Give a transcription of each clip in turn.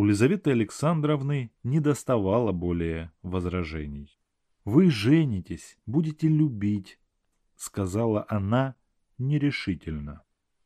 У Лизаветы Александровны не доставало более возражений. «Вы женитесь, будете любить», — сказала она нерешительно.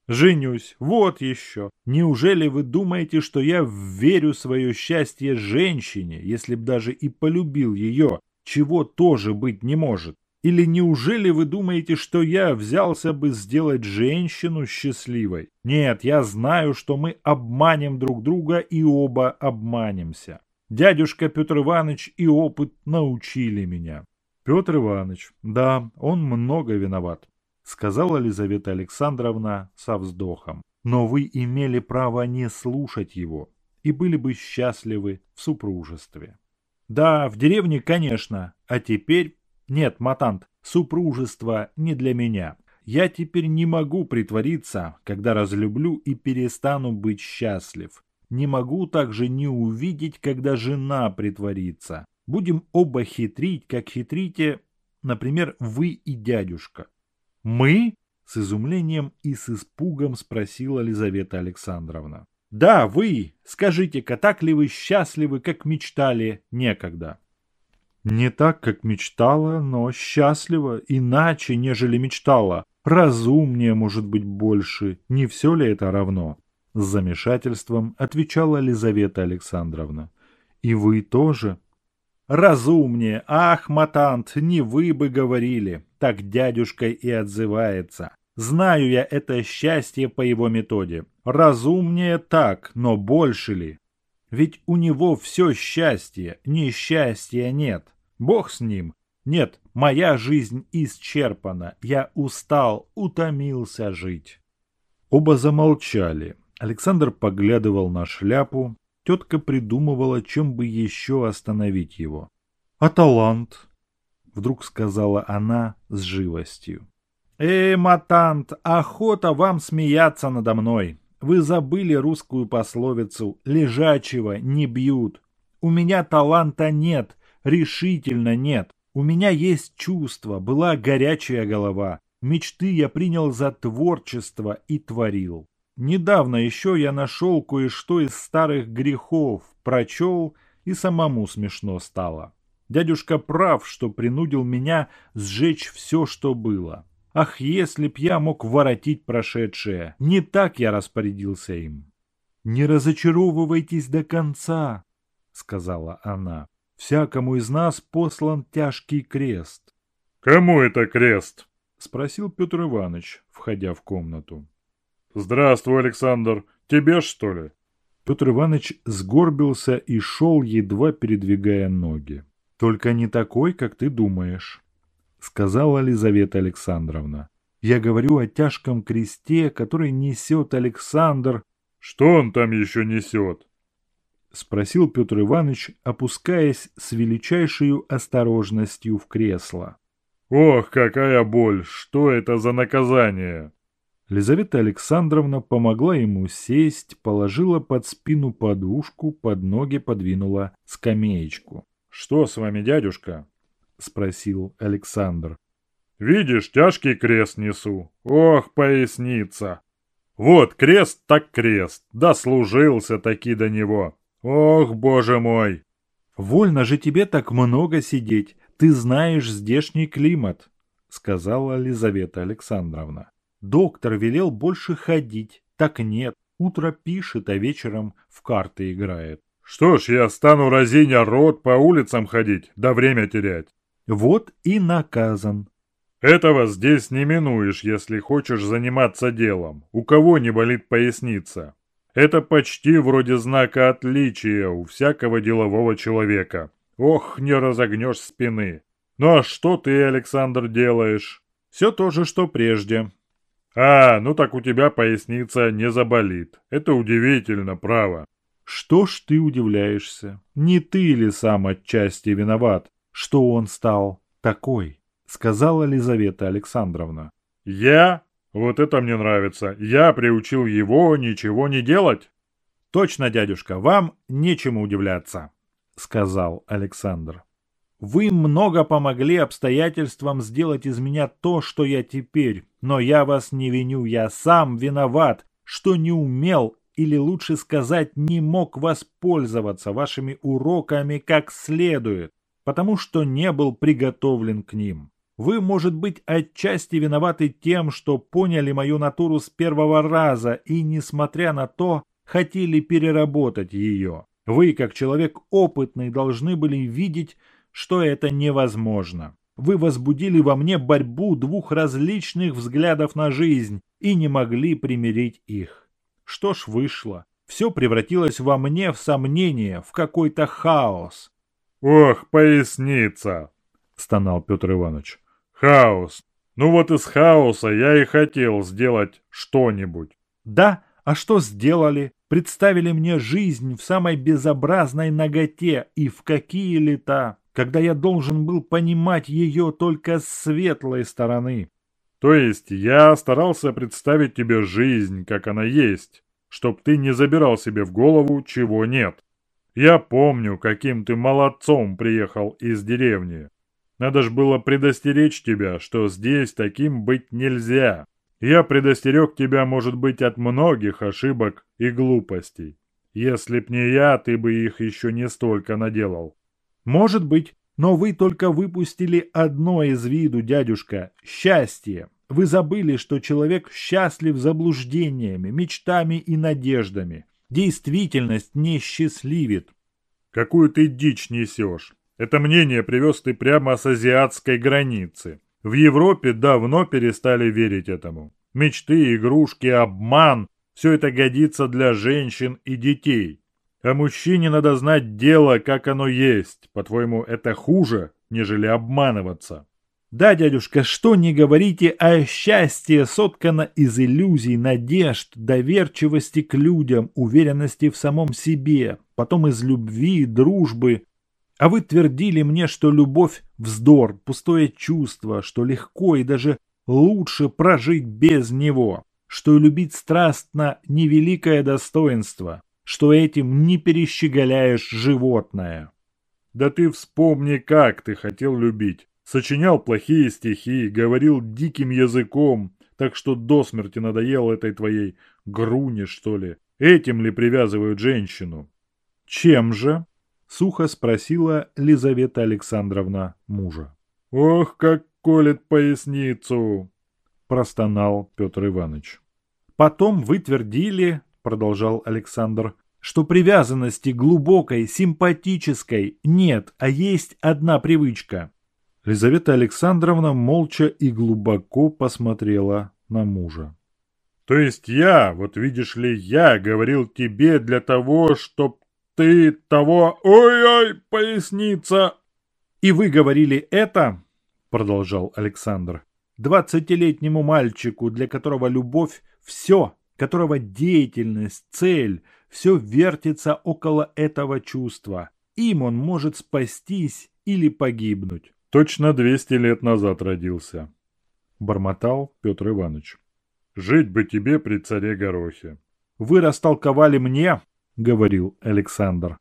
«Женюсь, вот еще! Неужели вы думаете, что я верю свое счастье женщине, если б даже и полюбил ее, чего тоже быть не может? Или неужели вы думаете, что я взялся бы сделать женщину счастливой? Нет, я знаю, что мы обманем друг друга и оба обманемся. Дядюшка Петр Иванович и опыт научили меня. Петр Иванович, да, он много виноват, сказала Елизавета Александровна со вздохом. Но вы имели право не слушать его и были бы счастливы в супружестве. Да, в деревне, конечно, а теперь нет, матант, супружество не для меня. Я теперь не могу притвориться, когда разлюблю и перестану быть счастлив. Не могу также не увидеть, когда жена притворится. Будем оба хитрить, как хитрите, например, вы и дядюшка. Мы? С изумлением и с испугом спросила Лизавета Александровна. Да, вы. Скажите-ка, так ли вы счастливы, как мечтали некогда? Не так, как мечтала, но счастлива, иначе, нежели мечтала. Разумнее, может быть, больше. Не все ли это равно? С замешательством отвечала Лизавета Александровна. И вы тоже? Разумнее. Ах, матант, не вы бы говорили. Так дядюшка и отзывается. Знаю я это счастье по его методе. Разумнее так, но больше ли? Ведь у него все счастье, несчастья нет. Бог с ним. Нет, моя жизнь исчерпана. Я устал, утомился жить. Оба замолчали. Александр поглядывал на шляпу. Тетка придумывала, чем бы еще остановить его. «А талант?» Вдруг сказала она с живостью. «Э, матант, охота вам смеяться надо мной. Вы забыли русскую пословицу «лежачего не бьют». У меня таланта нет, Решительно нет. У меня есть чувство, была горячая голова. Мечты я принял за творчество и творил. Недавно еще я нашел кое-что из старых грехов, прочел и самому смешно стало. Дядюшка прав, что принудил меня сжечь все, что было. Ах, если б я мог воротить прошедшее, не так я распорядился им. «Не разочаровывайтесь до конца», — сказала она всякому из нас послан тяжкий крест. «Кому это крест?» — спросил Петр Иванович, входя в комнату. «Здравствуй, Александр. Тебе, что ли?» Петр Иванович сгорбился и шел, едва передвигая ноги. «Только не такой, как ты думаешь», — сказала Лизавета Александровна. «Я говорю о тяжком кресте, который несет Александр». «Что он там еще несет?» — спросил Петр Иванович, опускаясь с величайшей осторожностью в кресло. «Ох, какая боль! Что это за наказание?» Лизавета Александровна помогла ему сесть, положила под спину подушку, под ноги подвинула скамеечку. «Что с вами, дядюшка?» — спросил Александр. «Видишь, тяжкий крест несу. Ох, поясница! Вот крест так крест, дослужился таки до него. «Ох, боже мой!» «Вольно же тебе так много сидеть, ты знаешь здешний климат», — сказала Лизавета Александровна. «Доктор велел больше ходить, так нет, утро пишет, а вечером в карты играет». «Что ж, я стану разиня рот по улицам ходить, да время терять». «Вот и наказан». «Этого здесь не минуешь, если хочешь заниматься делом. У кого не болит поясница?» Это почти вроде знака отличия у всякого делового человека. Ох, не разогнешь спины. Ну а что ты, Александр, делаешь? Все то же, что прежде. А, ну так у тебя поясница не заболит. Это удивительно, право. Что ж ты удивляешься? Не ты ли сам отчасти виноват, что он стал такой? Сказала Лизавета Александровна. Я? Вот это мне нравится. Я приучил его ничего не делать. Точно, дядюшка, вам нечему удивляться, сказал Александр. Вы много помогли обстоятельствам сделать из меня то, что я теперь, но я вас не виню, я сам виноват, что не умел или лучше сказать, не мог воспользоваться вашими уроками как следует, потому что не был приготовлен к ним. Вы, может быть, отчасти виноваты тем, что поняли мою натуру с первого раза и, несмотря на то, хотели переработать ее. Вы, как человек опытный, должны были видеть, что это невозможно. Вы возбудили во мне борьбу двух различных взглядов на жизнь и не могли примирить их. Что ж вышло? Все превратилось во мне в сомнение, в какой-то хаос. «Ох, поясница!» — стонал Петр Иванович. «Хаос! Ну вот из хаоса я и хотел сделать что-нибудь». «Да, а что сделали? Представили мне жизнь в самой безобразной ноготе и в какие лета, когда я должен был понимать ее только с светлой стороны». «То есть я старался представить тебе жизнь, как она есть, чтоб ты не забирал себе в голову, чего нет. Я помню, каким ты молодцом приехал из деревни. Надо ж было предостеречь тебя, что здесь таким быть нельзя. Я предостерег тебя, может быть, от многих ошибок и глупостей. Если б не я, ты бы их еще не столько наделал. Может быть, но вы только выпустили одно из виду, дядюшка – счастье. Вы забыли, что человек счастлив заблуждениями, мечтами и надеждами. Действительность не счастливит. Какую ты дичь несешь? Это мнение привез ты прямо с азиатской границы. В Европе давно перестали верить этому. Мечты, игрушки, обман – все это годится для женщин и детей. А мужчине надо знать дело, как оно есть. По-твоему, это хуже, нежели обманываться? Да, дядюшка, что не говорите, а счастье соткано из иллюзий, надежд, доверчивости к людям, уверенности в самом себе, потом из любви, дружбы. А вы твердили мне, что любовь – вздор, пустое чувство, что легко и даже лучше прожить без него, что любить страстно – невеликое достоинство, что этим не перещеголяешь животное. Да ты вспомни, как ты хотел любить. Сочинял плохие стихи, говорил диким языком, так что до смерти надоел этой твоей груне, что ли. Этим ли привязывают женщину? Чем же? Сухо спросила Лизавета Александровна мужа. Ох, как колет поясницу! Простонал Петр Иванович. Потом вы твердили, продолжал Александр, что привязанности глубокой, симпатической нет, а есть одна привычка Лизавета Александровна молча и глубоко посмотрела на мужа. «То есть я, вот видишь ли, я говорил тебе для того, чтоб ты того... Ой-ой, поясница!» «И вы говорили это, — продолжал Александр, — двадцатилетнему мальчику, для которого любовь — все, которого деятельность, цель, все вертится около этого чувства. Им он может спастись или погибнуть. Точно двести лет назад родился. Бормотал Петр Иванович. Жить бы тебе при царе Горохе. Вы растолковали мне, говорил Александр,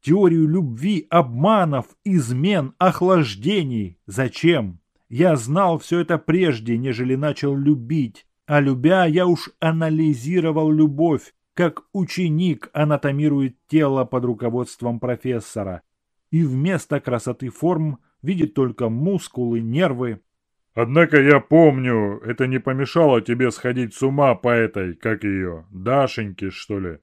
теорию любви, обманов, измен, охлаждений. Зачем? Я знал все это прежде, нежели начал любить. А любя, я уж анализировал любовь, как ученик анатомирует тело под руководством профессора. И вместо красоты форм видит только мускулы, нервы. Однако я помню, это не помешало тебе сходить с ума по этой, как ее, Дашеньке, что ли?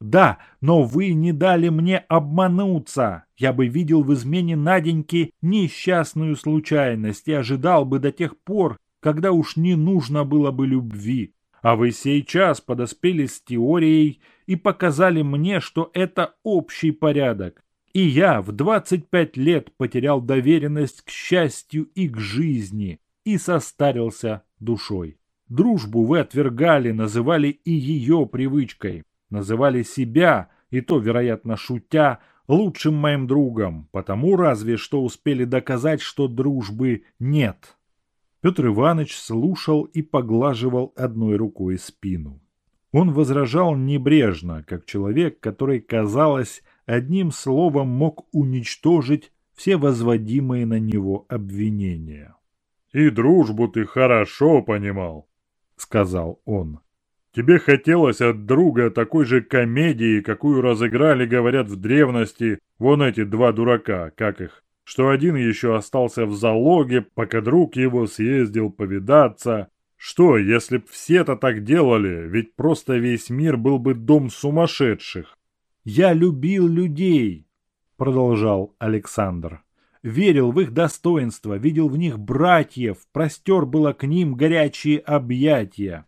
Да, но вы не дали мне обмануться. Я бы видел в измене Наденьки несчастную случайность и ожидал бы до тех пор, когда уж не нужно было бы любви. А вы сейчас подоспели с теорией и показали мне, что это общий порядок. И я в 25 лет потерял доверенность к счастью и к жизни и состарился душой. Дружбу вы отвергали, называли и ее привычкой. Называли себя, и то, вероятно, шутя, лучшим моим другом, потому разве что успели доказать, что дружбы нет. Петр Иванович слушал и поглаживал одной рукой спину. Он возражал небрежно, как человек, который, казалось, одним словом мог уничтожить все возводимые на него обвинения. «И дружбу ты хорошо понимал», — сказал он. Тебе хотелось от друга такой же комедии, какую разыграли, говорят, в древности, вон эти два дурака, как их, что один еще остался в залоге, пока друг его съездил повидаться. Что, если б все-то так делали, ведь просто весь мир был бы дом сумасшедших. «Я любил людей», — продолжал Александр. «Верил в их достоинство, видел в них братьев, простер было к ним горячие объятия.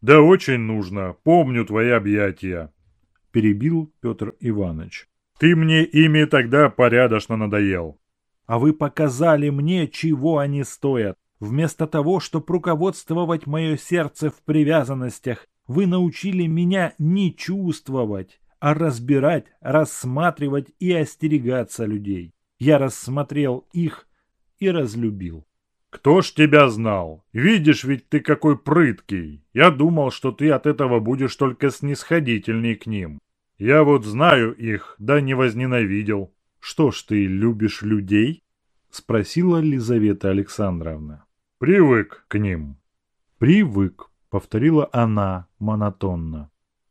«Да очень нужно, помню твои объятия», – перебил Петр Иванович. «Ты мне ими тогда порядочно надоел». «А вы показали мне, чего они стоят. Вместо того, чтобы руководствовать мое сердце в привязанностях, вы научили меня не чувствовать, а разбирать, рассматривать и остерегаться людей. Я рассмотрел их и разлюбил. «Кто ж тебя знал? Видишь, ведь ты какой прыткий. Я думал, что ты от этого будешь только снисходительней к ним. Я вот знаю их, да не возненавидел». «Что ж ты любишь людей?» — спросила Лизавета Александровна. «Привык к ним». «Привык», — повторила она монотонно.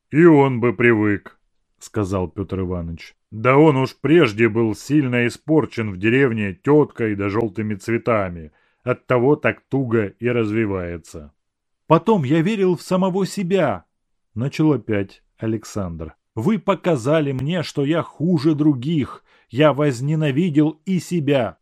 «И он бы привык», — сказал Петр Иванович. «Да он уж прежде был сильно испорчен в деревне теткой да желтыми цветами» Оттого так туго и развивается. Потом я верил в самого себя, начал опять Александр. Вы показали мне, что я хуже других. Я возненавидел и себя.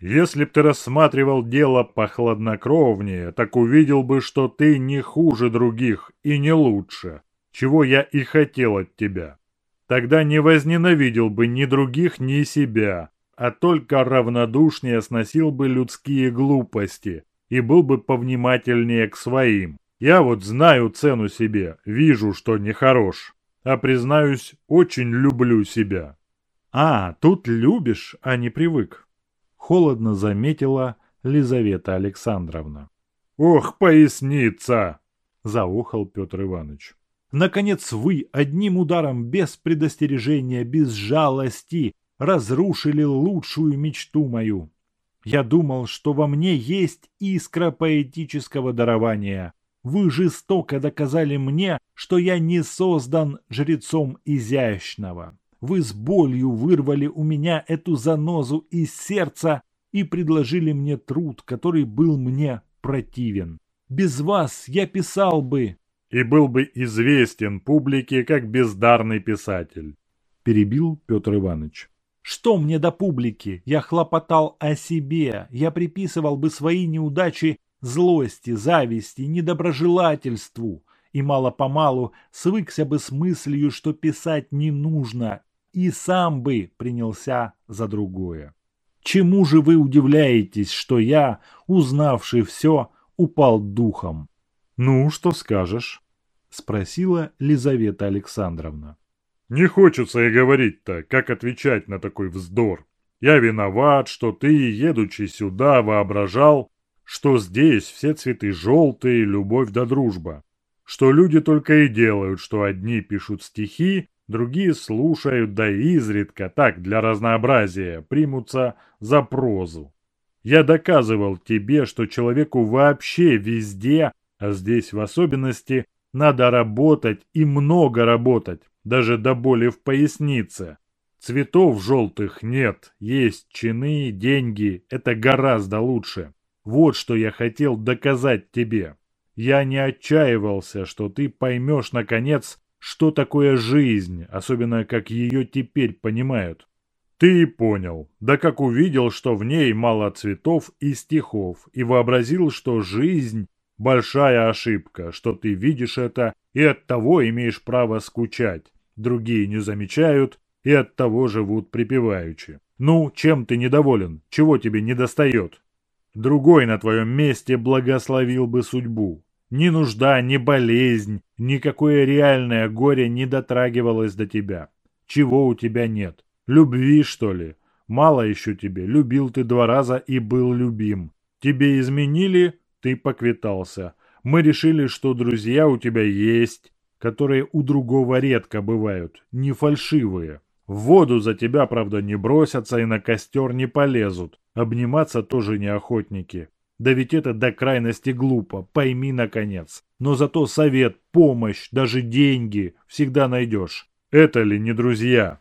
Если б ты рассматривал дело похладнокровнее, так увидел бы, что ты не хуже других и не лучше, чего я и хотел от тебя. Тогда не возненавидел бы ни других, ни себя, а только равнодушнее сносил бы людские глупости и был бы повнимательнее к своим. Я вот знаю цену себе, вижу, что нехорош, а признаюсь, очень люблю себя. А, тут любишь, а не привык. Холодно заметила Лизавета Александровна. Ох, поясница! Заухал Петр Иванович. Наконец вы одним ударом без предостережения, без жалости разрушили лучшую мечту мою. Я думал, что во мне есть искра поэтического дарования. Вы жестоко доказали мне, что я не создан жрецом изящного. Вы с болью вырвали у меня эту занозу из сердца и предложили мне труд, который был мне противен. Без вас я писал бы... И был бы известен публике как бездарный писатель. Перебил Петр Иванович. Что мне до публики? Я хлопотал о себе, я приписывал бы свои неудачи злости, зависти, недоброжелательству, и мало-помалу свыкся бы с мыслью, что писать не нужно, и сам бы принялся за другое. Чему же вы удивляетесь, что я, узнавший все, упал духом? Ну, что скажешь? Спросила Лизавета Александровна. Не хочется и говорить-то, как отвечать на такой вздор. Я виноват, что ты, едучи сюда, воображал, что здесь все цветы желтые, любовь да дружба. Что люди только и делают, что одни пишут стихи, другие слушают, да изредка, так, для разнообразия, примутся за прозу. Я доказывал тебе, что человеку вообще везде, а здесь в особенности, надо работать и много работать, даже до боли в пояснице. Цветов желтых нет, есть чины, деньги, это гораздо лучше. Вот что я хотел доказать тебе. Я не отчаивался, что ты поймешь, наконец, что такое жизнь, особенно как ее теперь понимают. Ты понял, да как увидел, что в ней мало цветов и стихов, и вообразил, что жизнь – большая ошибка, что ты видишь это и оттого имеешь право скучать другие не замечают и оттого живут припеваючи. Ну, чем ты недоволен? Чего тебе недостает? Другой на твоем месте благословил бы судьбу. Ни нужда, ни болезнь, никакое реальное горе не дотрагивалось до тебя. Чего у тебя нет? Любви, что ли? Мало еще тебе, любил ты два раза и был любим. Тебе изменили, ты поквитался. Мы решили, что друзья у тебя есть, которые у другого редко бывают, не фальшивые. В воду за тебя, правда, не бросятся и на костер не полезут. Обниматься тоже не охотники. Да ведь это до крайности глупо, пойми наконец. Но зато совет, помощь, даже деньги всегда найдешь. Это ли не друзья?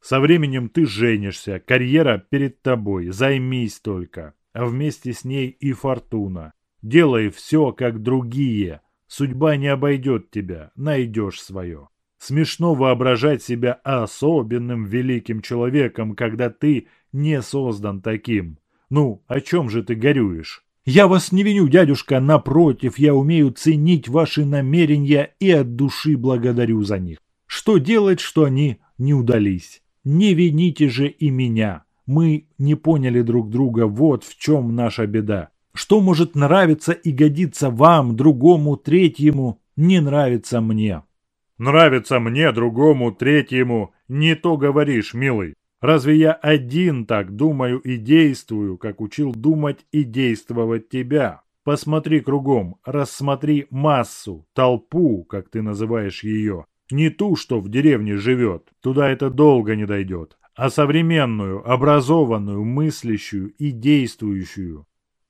Со временем ты женишься, карьера перед тобой, займись только. А вместе с ней и фортуна. Делай все, как другие. Судьба не обойдет тебя, найдешь свое. Смешно воображать себя особенным великим человеком, когда ты не создан таким. Ну, о чем же ты горюешь? Я вас не виню, дядюшка, напротив, я умею ценить ваши намерения и от души благодарю за них. Что делать, что они не удались? Не вините же и меня. Мы не поняли друг друга, вот в чем наша беда. Что может нравиться и годиться вам, другому, третьему, не нравится мне. Нравится мне, другому, третьему, не то говоришь, милый. Разве я один так думаю и действую, как учил думать и действовать тебя? Посмотри кругом, рассмотри массу, толпу, как ты называешь ее. Не ту, что в деревне живет, туда это долго не дойдет, а современную, образованную, мыслящую и действующую.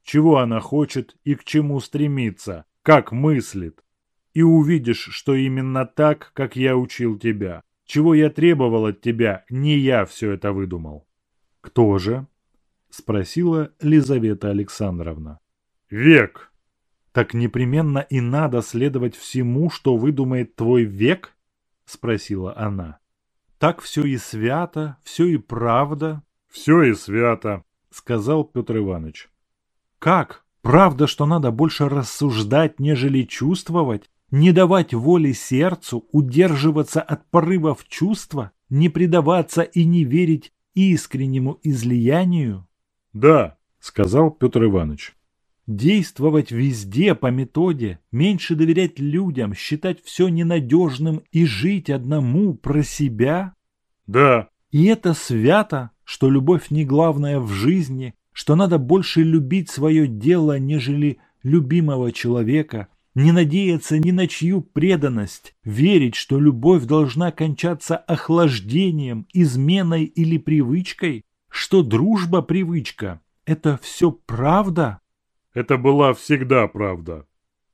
Чего она хочет и к чему стремится, как мыслит. И увидишь, что именно так, как я учил тебя. Чего я требовал от тебя, не я все это выдумал. Кто же? Спросила Лизавета Александровна. Век. Так непременно и надо следовать всему, что выдумает твой век? Спросила она. Так все и свято, все и правда. Все и свято, сказал Петр Иванович. Как? Правда, что надо больше рассуждать, нежели чувствовать? Не давать воли сердцу, удерживаться от порывов чувства, не предаваться и не верить искреннему излиянию? Да, сказал Петр Иванович. Действовать везде по методе, меньше доверять людям, считать все ненадежным и жить одному про себя? Да. И это свято, что любовь не главная в жизни, что надо больше любить свое дело, нежели любимого человека, не надеяться ни на чью преданность, верить, что любовь должна кончаться охлаждением, изменой или привычкой, что дружба привычка – это все правда? Это была всегда правда,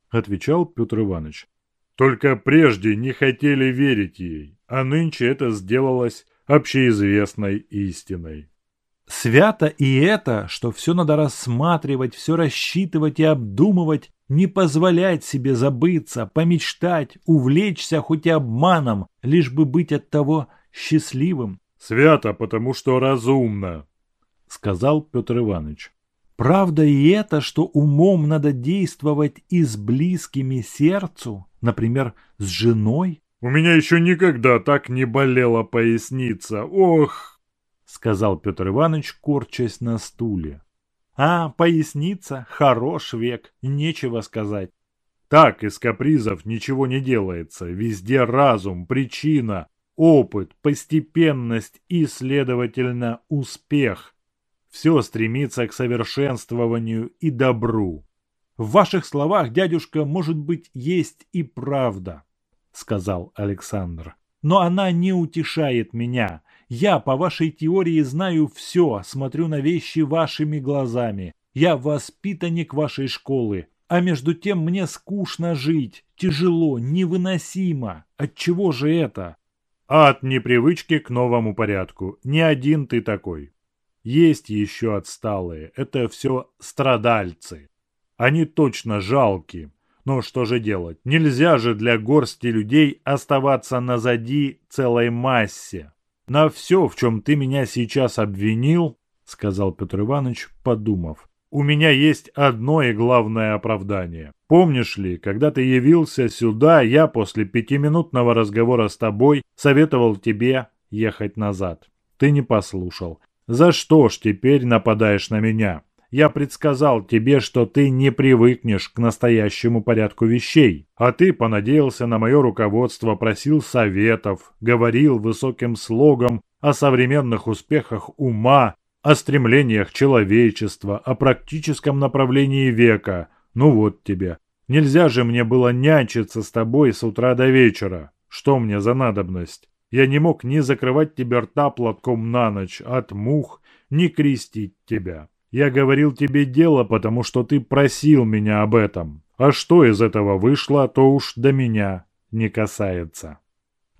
отвечал Петр Иванович. Только прежде не хотели верить ей, а нынче это сделалось общеизвестной истиной. Свято и это, что все надо рассматривать, все рассчитывать и обдумывать, не позволять себе забыться, помечтать, увлечься хоть и обманом, лишь бы быть от того счастливым. Свято, потому что разумно, сказал Петр Иванович. Правда и это, что умом надо действовать и с близкими сердцу, например, с женой? У меня еще никогда так не болела поясница. Ох! Сказал Петр Иванович, корчась на стуле. А, поясница, хорош век, нечего сказать. Так из капризов ничего не делается. Везде разум, причина, опыт, постепенность и, следовательно, успех. Все стремится к совершенствованию и добру. В ваших словах, дядюшка, может быть, есть и правда, сказал Александр. Но она не утешает меня. Я по вашей теории знаю все, смотрю на вещи вашими глазами. Я воспитанник вашей школы. А между тем мне скучно жить, тяжело, невыносимо. От чего же это? от непривычки к новому порядку. Не один ты такой. Есть еще отсталые. Это все страдальцы. Они точно жалки. Но что же делать? Нельзя же для горсти людей оставаться назади целой массе. «На все, в чем ты меня сейчас обвинил, — сказал Петр Иванович, подумав, — у меня есть одно и главное оправдание. Помнишь ли, когда ты явился сюда, я после пятиминутного разговора с тобой советовал тебе ехать назад. Ты не послушал. За что ж теперь нападаешь на меня? Я предсказал тебе, что ты не привыкнешь к настоящему порядку вещей, а ты понадеялся на мое руководство, просил советов, говорил высоким слогом о современных успехах ума, о стремлениях человечества, о практическом направлении века. Ну вот тебе. Нельзя же мне было нянчиться с тобой с утра до вечера. Что мне за надобность? Я не мог ни закрывать тебе рта платком на ночь от мух, ни крестить тебя. Я говорил тебе дело, потому что ты просил меня об этом. А что из этого вышло, то уж до меня не касается.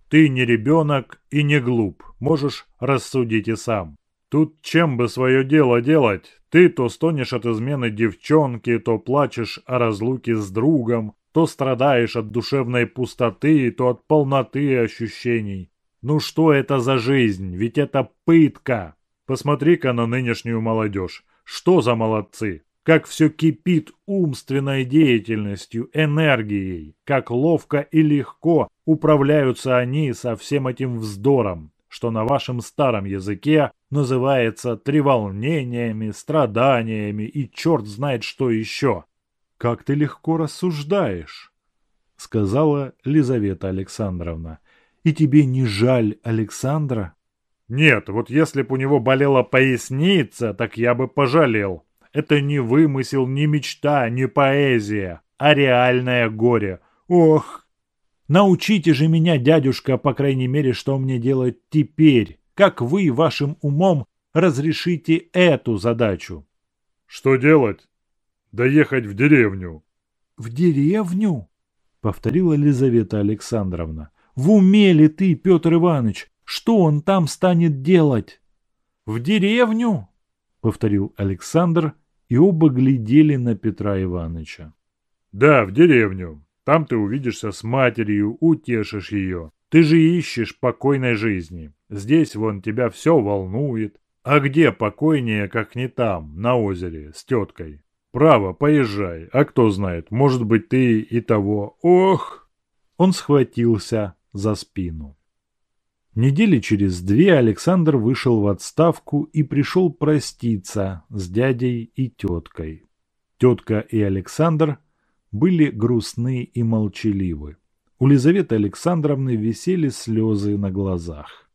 Ты не ребенок и не глуп, можешь рассудить и сам. Тут чем бы свое дело делать? Ты то стонешь от измены девчонки, то плачешь о разлуке с другом, то страдаешь от душевной пустоты, то от полноты ощущений. Ну что это за жизнь? Ведь это пытка. Посмотри-ка на нынешнюю молодежь. Что за молодцы? Как все кипит умственной деятельностью, энергией. Как ловко и легко управляются они со всем этим вздором, что на вашем старом языке называется треволнениями, страданиями и черт знает что еще. «Как ты легко рассуждаешь», — сказала Лизавета Александровна. «И тебе не жаль Александра?» «Нет, вот если б у него болела поясница, так я бы пожалел. Это не вымысел, не мечта, не поэзия, а реальное горе. Ох!» «Научите же меня, дядюшка, по крайней мере, что мне делать теперь. Как вы вашим умом разрешите эту задачу?» «Что делать?» доехать в деревню». «В деревню?» — повторила Елизавета Александровна. «В уме ли ты, Петр Иванович? Что он там станет делать?» «В деревню?» — повторил Александр, и оба глядели на Петра Ивановича. «Да, в деревню. Там ты увидишься с матерью, утешишь ее. Ты же ищешь покойной жизни. Здесь вон тебя все волнует. А где покойнее, как не там, на озере, с теткой? Право, поезжай. А кто знает, может быть, ты и того. Ох!» Он схватился за спину. Недели через две Александр вышел в отставку и пришел проститься с дядей и теткой. Тетка и Александр были грустны и молчаливы. У Лизаветы Александровны висели слезы на глазах.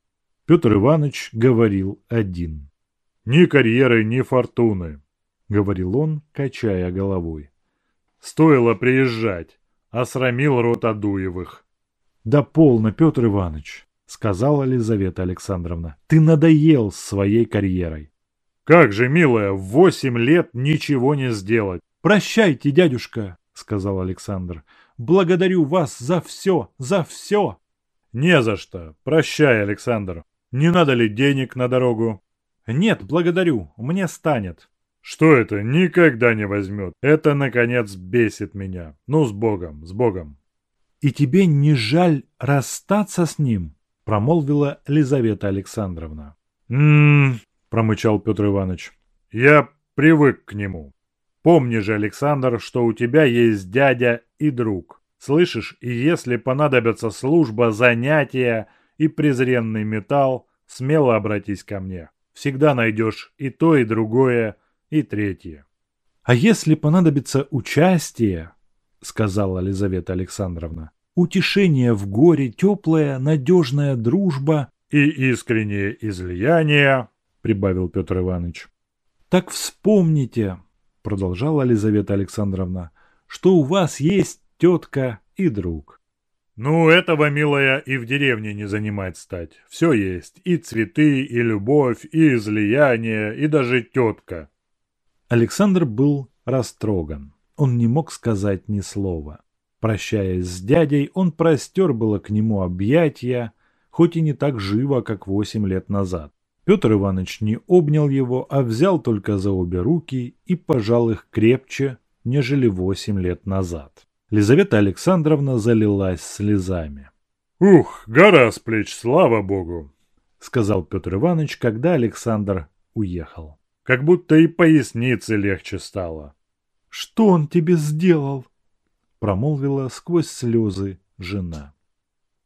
Петр Иванович говорил один. «Ни карьеры, ни фортуны. — говорил он, качая головой. «Стоило приезжать, осрамил рот Адуевых». «Да полно, Петр Иванович», — сказала Елизавета Александровна. «Ты надоел своей карьерой». «Как же, милая, в восемь лет ничего не сделать». «Прощайте, дядюшка», — сказал Александр. «Благодарю вас за все, за все». «Не за что. Прощай, Александр. Не надо ли денег на дорогу?» «Нет, благодарю. Мне станет». Что это? Никогда не возьмет. Это, наконец, бесит меня. Ну, с Богом, с Богом. И тебе не жаль расстаться с ним? Промолвила Лизавета Александровна. «М-м-м», промычал Петр Иванович. Я привык к нему. Помни же, Александр, что у тебя есть дядя и друг. Слышишь, и если понадобится служба, занятия и презренный металл, смело обратись ко мне. Всегда найдешь и то, и другое, и третье. «А если понадобится участие, — сказала Елизавета Александровна, — утешение в горе, теплая, надежная дружба и искреннее излияние, — прибавил Петр Иванович. «Так вспомните, — продолжала Елизавета Александровна, — что у вас есть тетка и друг». «Ну, этого, милая, и в деревне не занимать стать. Все есть. И цветы, и любовь, и излияние, и даже тетка. Александр был растроган. Он не мог сказать ни слова. Прощаясь с дядей, он простер было к нему объятия, хоть и не так живо, как восемь лет назад. Петр Иванович не обнял его, а взял только за обе руки и пожал их крепче, нежели восемь лет назад. Лизавета Александровна залилась слезами. «Ух, гора с плеч, слава богу!» — сказал Петр Иванович, когда Александр уехал как будто и пояснице легче стало. «Что он тебе сделал?» — промолвила сквозь слезы жена.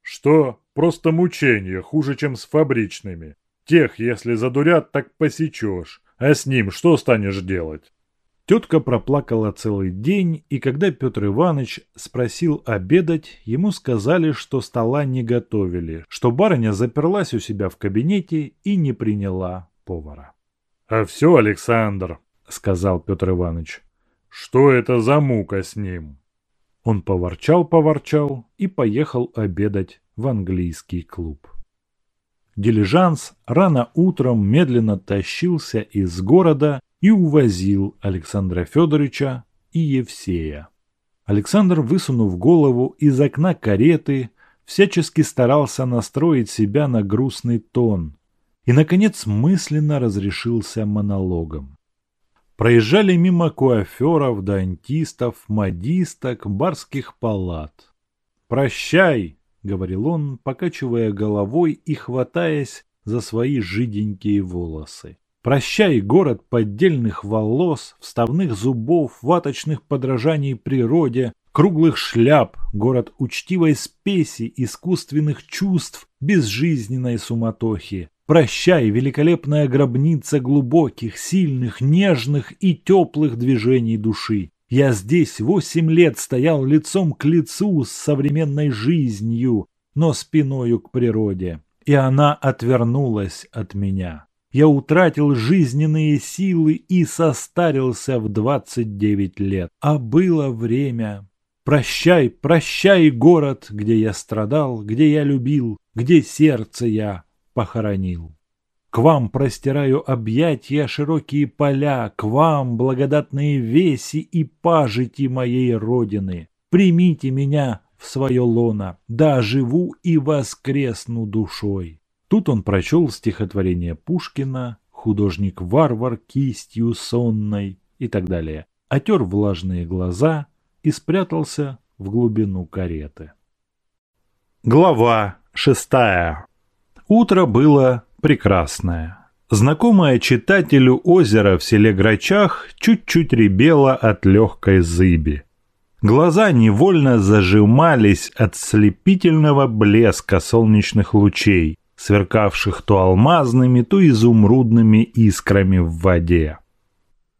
«Что? Просто мучение, хуже, чем с фабричными. Тех, если задурят, так посечешь. А с ним что станешь делать?» Тетка проплакала целый день, и когда Петр Иванович спросил обедать, ему сказали, что стола не готовили, что барыня заперлась у себя в кабинете и не приняла повара. «А все, Александр», — сказал Петр Иванович, — «что это за мука с ним?» Он поворчал-поворчал и поехал обедать в английский клуб. Дилижанс рано утром медленно тащился из города, и увозил Александра Федоровича и Евсея. Александр, высунув голову из окна кареты, всячески старался настроить себя на грустный тон и, наконец, мысленно разрешился монологом. Проезжали мимо куаферов, дантистов, модисток, барских палат. «Прощай!» — говорил он, покачивая головой и хватаясь за свои жиденькие волосы. Прощай, город поддельных волос, вставных зубов, ваточных подражаний природе, круглых шляп, город учтивой спеси, искусственных чувств, безжизненной суматохи. Прощай, великолепная гробница глубоких, сильных, нежных и теплых движений души. Я здесь восемь лет стоял лицом к лицу с современной жизнью, но спиною к природе, и она отвернулась от меня я утратил жизненные силы и состарился в 29 лет. А было время. Прощай, прощай, город, где я страдал, где я любил, где сердце я похоронил. К вам простираю объятия широкие поля, к вам благодатные веси и пажити моей родины. Примите меня в свое лоно, да живу и воскресну душой. Тут он прочел стихотворение Пушкина «Художник-варвар кистью сонной» и так далее, отер влажные глаза и спрятался в глубину кареты. Глава шестая. Утро было прекрасное. Знакомое читателю озеро в селе Грачах чуть-чуть ребело от легкой зыби. Глаза невольно зажимались от слепительного блеска солнечных лучей, сверкавших то алмазными, то изумрудными искрами в воде.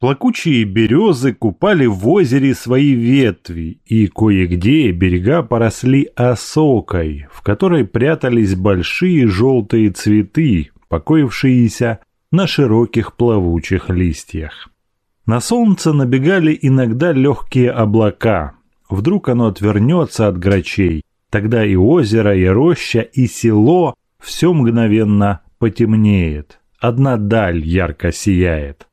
Плакучие березы купали в озере свои ветви, и кое-где берега поросли осокой, в которой прятались большие желтые цветы, покоившиеся на широких плавучих листьях. На солнце набегали иногда легкие облака. Вдруг оно отвернется от грачей, тогда и озеро, и роща, и село все мгновенно потемнеет, одна даль ярко сияет.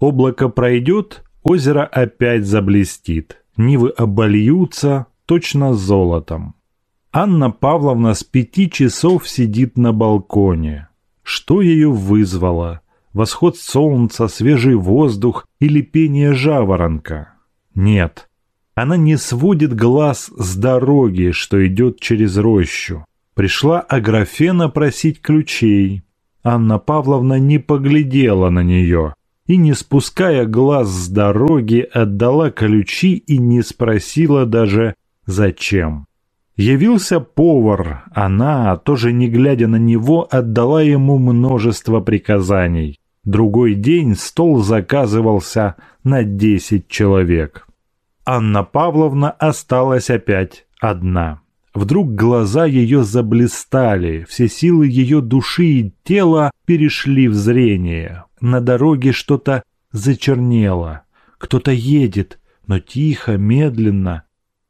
Облако пройдет, озеро опять заблестит, нивы обольются точно золотом. Анна Павловна с пяти часов сидит на балконе. Что ее вызвало? Восход солнца, свежий воздух или пение жаворонка? Нет, она не сводит глаз с дороги, что идет через рощу. Пришла Аграфена просить ключей. Анна Павловна не поглядела на нее и, не спуская глаз с дороги, отдала ключи и не спросила даже «зачем?». Явился повар, она, тоже не глядя на него, отдала ему множество приказаний. Другой день стол заказывался на десять человек. Анна Павловна осталась опять одна. Вдруг глаза ее заблистали, все силы ее души и тела перешли в зрение. На дороге что-то зачернело. Кто-то едет, но тихо, медленно.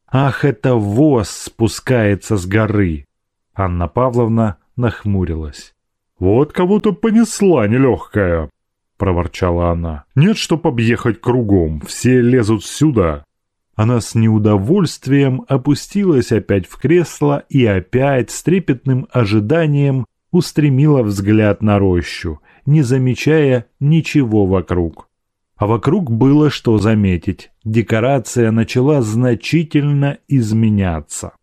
Ах, это воз спускается с горы. Анна Павловна нахмурилась. «Вот кого-то понесла нелегкая», — проворчала она. «Нет, чтоб объехать кругом, все лезут сюда». Она с неудовольствием опустилась опять в кресло и опять с трепетным ожиданием устремила взгляд на рощу, не замечая ничего вокруг. А вокруг было что заметить. Декорация начала значительно изменяться.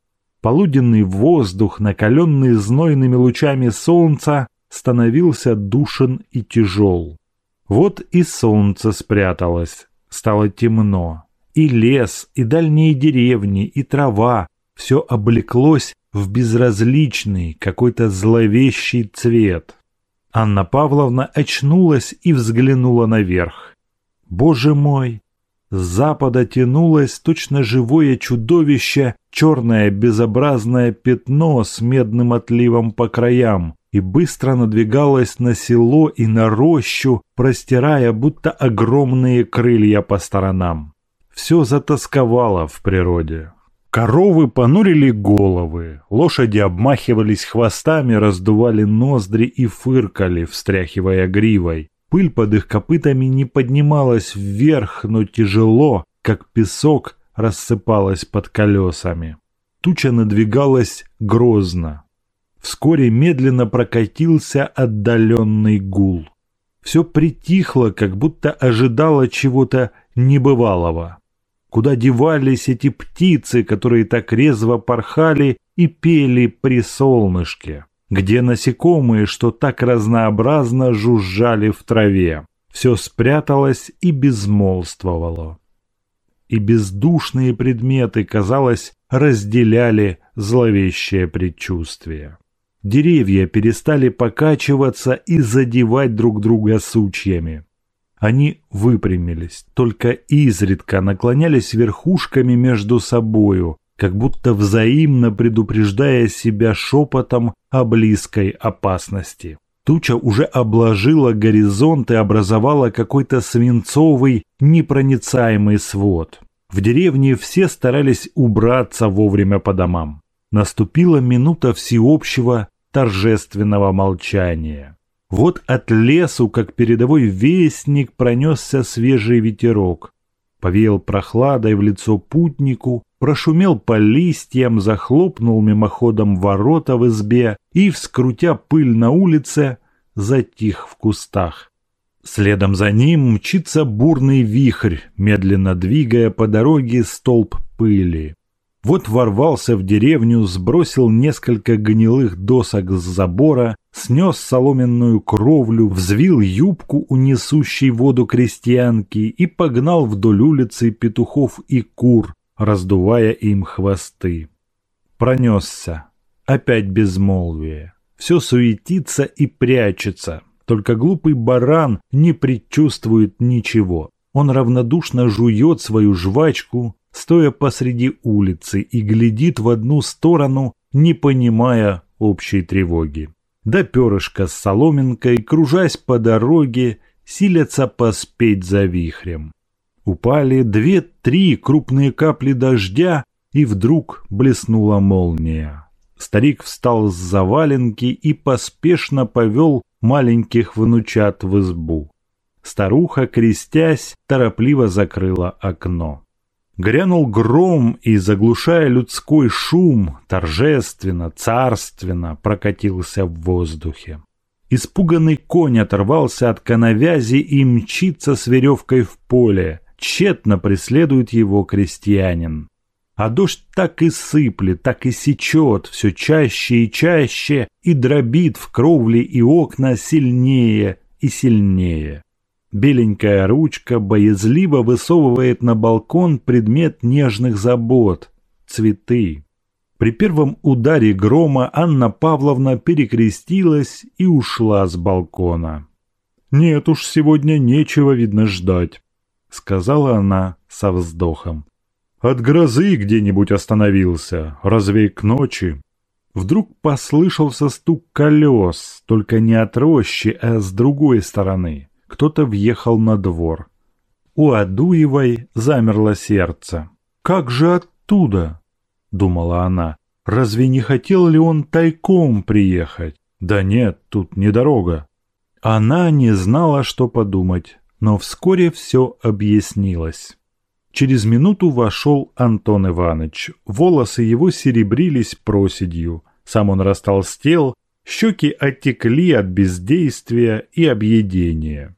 Полуденный воздух, накаленный знойными лучами солнца, становился душен и тяжел. Вот и солнце спряталось, стало темно. И лес, и дальние деревни, и трава – все облеклось в безразличный, какой-то зловещий цвет. Анна Павловна очнулась и взглянула наверх. Боже мой! С запада тянулось точно живое чудовище, черное безобразное пятно с медным отливом по краям, и быстро надвигалось на село и на рощу, простирая будто огромные крылья по сторонам все затасковало в природе. Коровы понурили головы, лошади обмахивались хвостами, раздували ноздри и фыркали, встряхивая гривой. Пыль под их копытами не поднималась вверх, но тяжело, как песок, рассыпалась под колесами. Туча надвигалась грозно. Вскоре медленно прокатился отдаленный гул. Все притихло, как будто ожидало чего-то небывалого. Куда девались эти птицы, которые так резво порхали и пели при солнышке? Где насекомые, что так разнообразно жужжали в траве? Все спряталось и безмолвствовало. И бездушные предметы, казалось, разделяли зловещее предчувствие. Деревья перестали покачиваться и задевать друг друга сучьями. Они выпрямились, только изредка наклонялись верхушками между собою, как будто взаимно предупреждая себя шепотом о близкой опасности. Туча уже обложила горизонт и образовала какой-то свинцовый, непроницаемый свод. В деревне все старались убраться вовремя по домам. Наступила минута всеобщего торжественного молчания. Вот от лесу, как передовой вестник, пронесся свежий ветерок. Повеял прохладой в лицо путнику, прошумел по листьям, захлопнул мимоходом ворота в избе и, вскрутя пыль на улице, затих в кустах. Следом за ним мчится бурный вихрь, медленно двигая по дороге столб пыли. Вот ворвался в деревню, сбросил несколько гнилых досок с забора, снес соломенную кровлю, взвил юбку у несущей воду крестьянки и погнал вдоль улицы петухов и кур, раздувая им хвосты. Пронесся. Опять безмолвие. Все суетится и прячется. Только глупый баран не предчувствует ничего. Он равнодушно жует свою жвачку, стоя посреди улицы и глядит в одну сторону, не понимая общей тревоги. Да перышко с соломинкой, кружась по дороге, силятся поспеть за вихрем. Упали две-три крупные капли дождя, и вдруг блеснула молния. Старик встал с заваленки и поспешно повел маленьких внучат в избу. Старуха, крестясь, торопливо закрыла окно. Грянул гром и, заглушая людской шум, торжественно, царственно прокатился в воздухе. Испуганный конь оторвался от коновязи и мчится с веревкой в поле. Тщетно преследует его крестьянин. А дождь так и сыплет, так и сечет, все чаще и чаще, и дробит в кровли и окна сильнее и сильнее. Беленькая ручка боязливо высовывает на балкон предмет нежных забот – цветы. При первом ударе грома Анна Павловна перекрестилась и ушла с балкона. «Нет уж, сегодня нечего, видно, ждать», — сказала она со вздохом. «От грозы где-нибудь остановился, разве к ночи?» Вдруг послышался стук колес, только не от рощи, а с другой стороны кто-то въехал на двор. У Адуевой замерло сердце. «Как же оттуда?» — думала она. «Разве не хотел ли он тайком приехать? Да нет, тут не дорога». Она не знала, что подумать, но вскоре все объяснилось. Через минуту вошел Антон Иванович. Волосы его серебрились проседью. Сам он растолстел, щеки оттекли от бездействия и объедения.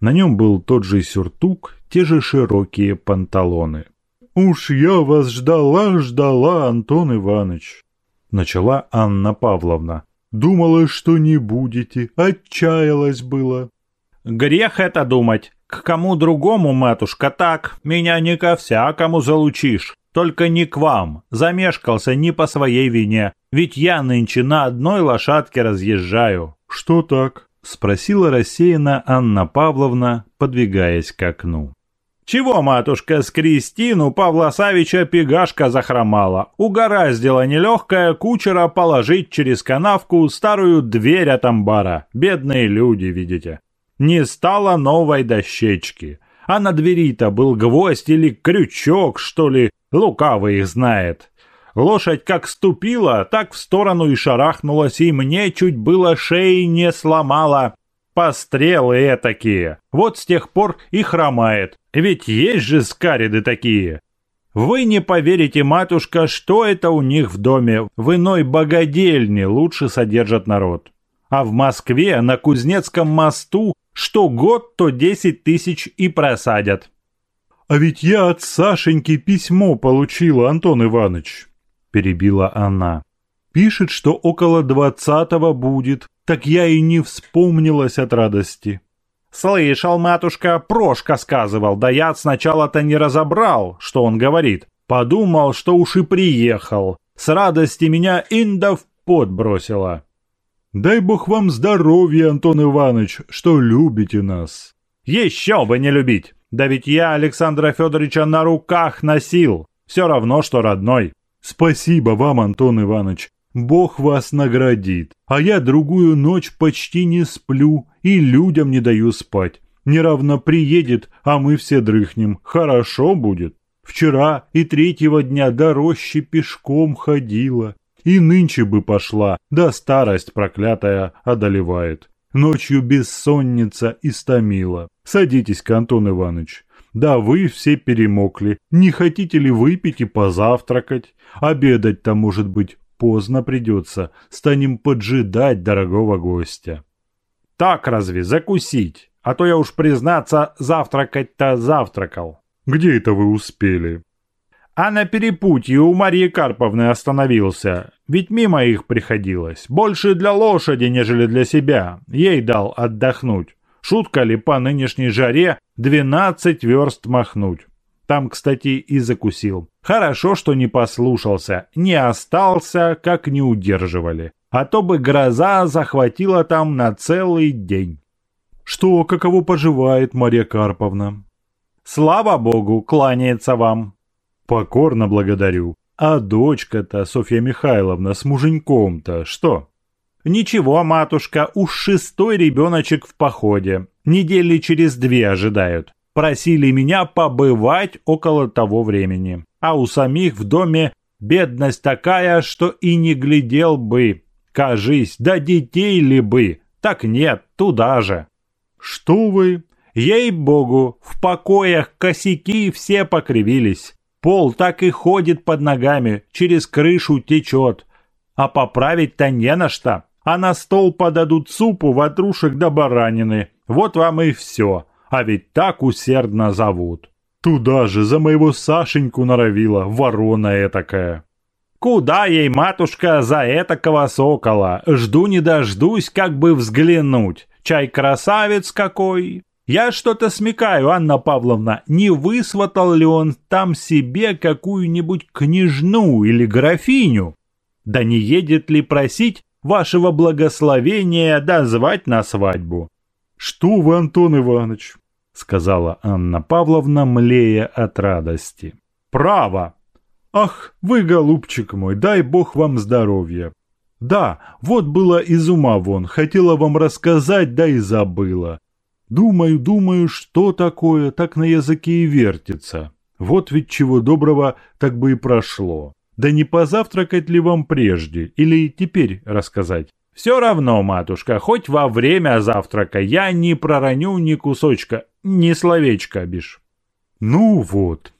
На нем был тот же сюртук, те же широкие панталоны. «Уж я вас ждала, ждала, Антон Иванович!» Начала Анна Павловна. «Думала, что не будете, отчаялась было». «Грех это думать. К кому другому, матушка, так. Меня не ко всякому залучишь. Только не к вам. Замешкался не по своей вине. Ведь я нынче на одной лошадке разъезжаю». «Что так?» — спросила рассеянно Анна Павловна, подвигаясь к окну. «Чего, матушка, с Кристину Павла Савича пегашка захромала? Угораздила нелегкая кучера положить через канавку старую дверь от амбара. Бедные люди, видите. Не стало новой дощечки. А на двери-то был гвоздь или крючок, что ли, лукавый их знает. Лошадь как ступила, так в сторону и шарахнулась, и мне чуть было шеи не сломала. пострелы такие. Вот с тех пор и хромает. Ведь есть же скариды такие. Вы не поверите, матушка, что это у них в доме. В иной богадельне лучше содержат народ. А в Москве на Кузнецком мосту что год, то десять тысяч и просадят. «А ведь я от Сашеньки письмо получила, Антон Иванович», – перебила она. «Пишет, что около двадцатого будет, так я и не вспомнилась от радости». «Слышал, матушка, Прошка сказывал, да я сначала-то не разобрал, что он говорит. Подумал, что уж и приехал. С радости меня инда в пот бросила». «Дай бог вам здоровья, Антон Иванович, что любите нас». «Еще бы не любить! Да ведь я Александра Федоровича на руках носил. Все равно, что родной». «Спасибо вам, Антон Иванович. Бог вас наградит. А я другую ночь почти не сплю и людям не даю спать. Неравно приедет, а мы все дрыхнем. Хорошо будет. Вчера и третьего дня до рощи пешком ходила. И нынче бы пошла, да старость проклятая одолевает. Ночью бессонница истомила. Садитесь-ка, Антон Иванович. Да вы все перемокли. Не хотите ли выпить и позавтракать? Обедать-то, может быть, поздно придется. Станем поджидать дорогого гостя. Так разве закусить? А то я уж, признаться, завтракать-то завтракал. Где это вы успели? А на перепутье у Марии Карповны остановился. Ведь мимо их приходилось. Больше для лошади, нежели для себя. Ей дал отдохнуть. Шутка ли по нынешней жаре 12 верст махнуть. Там, кстати, и закусил. Хорошо, что не послушался, не остался, как не удерживали. А то бы гроза захватила там на целый день. Что, каково поживает Мария Карповна? Слава богу, кланяется вам. Покорно благодарю. А дочка-то, Софья Михайловна, с муженьком-то что? Ничего, матушка, уж шестой ребеночек в походе. Недели через две ожидают. Просили меня побывать около того времени. А у самих в доме бедность такая, что и не глядел бы. Кажись, да детей ли бы? Так нет, туда же. Что вы? Ей-богу, в покоях косяки все покривились. Пол так и ходит под ногами, через крышу течет. А поправить-то не на что. А на стол подадут супу, ватрушек да баранины. Вот вам и все. А ведь так усердно зовут. Туда же за моего Сашеньку норовила, ворона этакая. Куда ей, матушка, за этакого сокола? Жду не дождусь, как бы взглянуть. Чай красавец какой. Я что-то смекаю, Анна Павловна, не высватал ли он там себе какую-нибудь княжну или графиню? Да не едет ли просить вашего благословения дозвать на свадьбу? Что вы, Антон Иванович, сказала Анна Павловна, млея от радости. Право. Ах, вы, голубчик мой, дай бог вам здоровья. Да, вот было из ума вон, хотела вам рассказать, да и забыла. Думаю, думаю, что такое, так на языке и вертится. Вот ведь чего доброго, так бы и прошло. Да не позавтракать ли вам прежде, или теперь рассказать? Все равно, матушка, хоть во время завтрака я не пророню ни кусочка, ни словечка, бишь. Ну вот,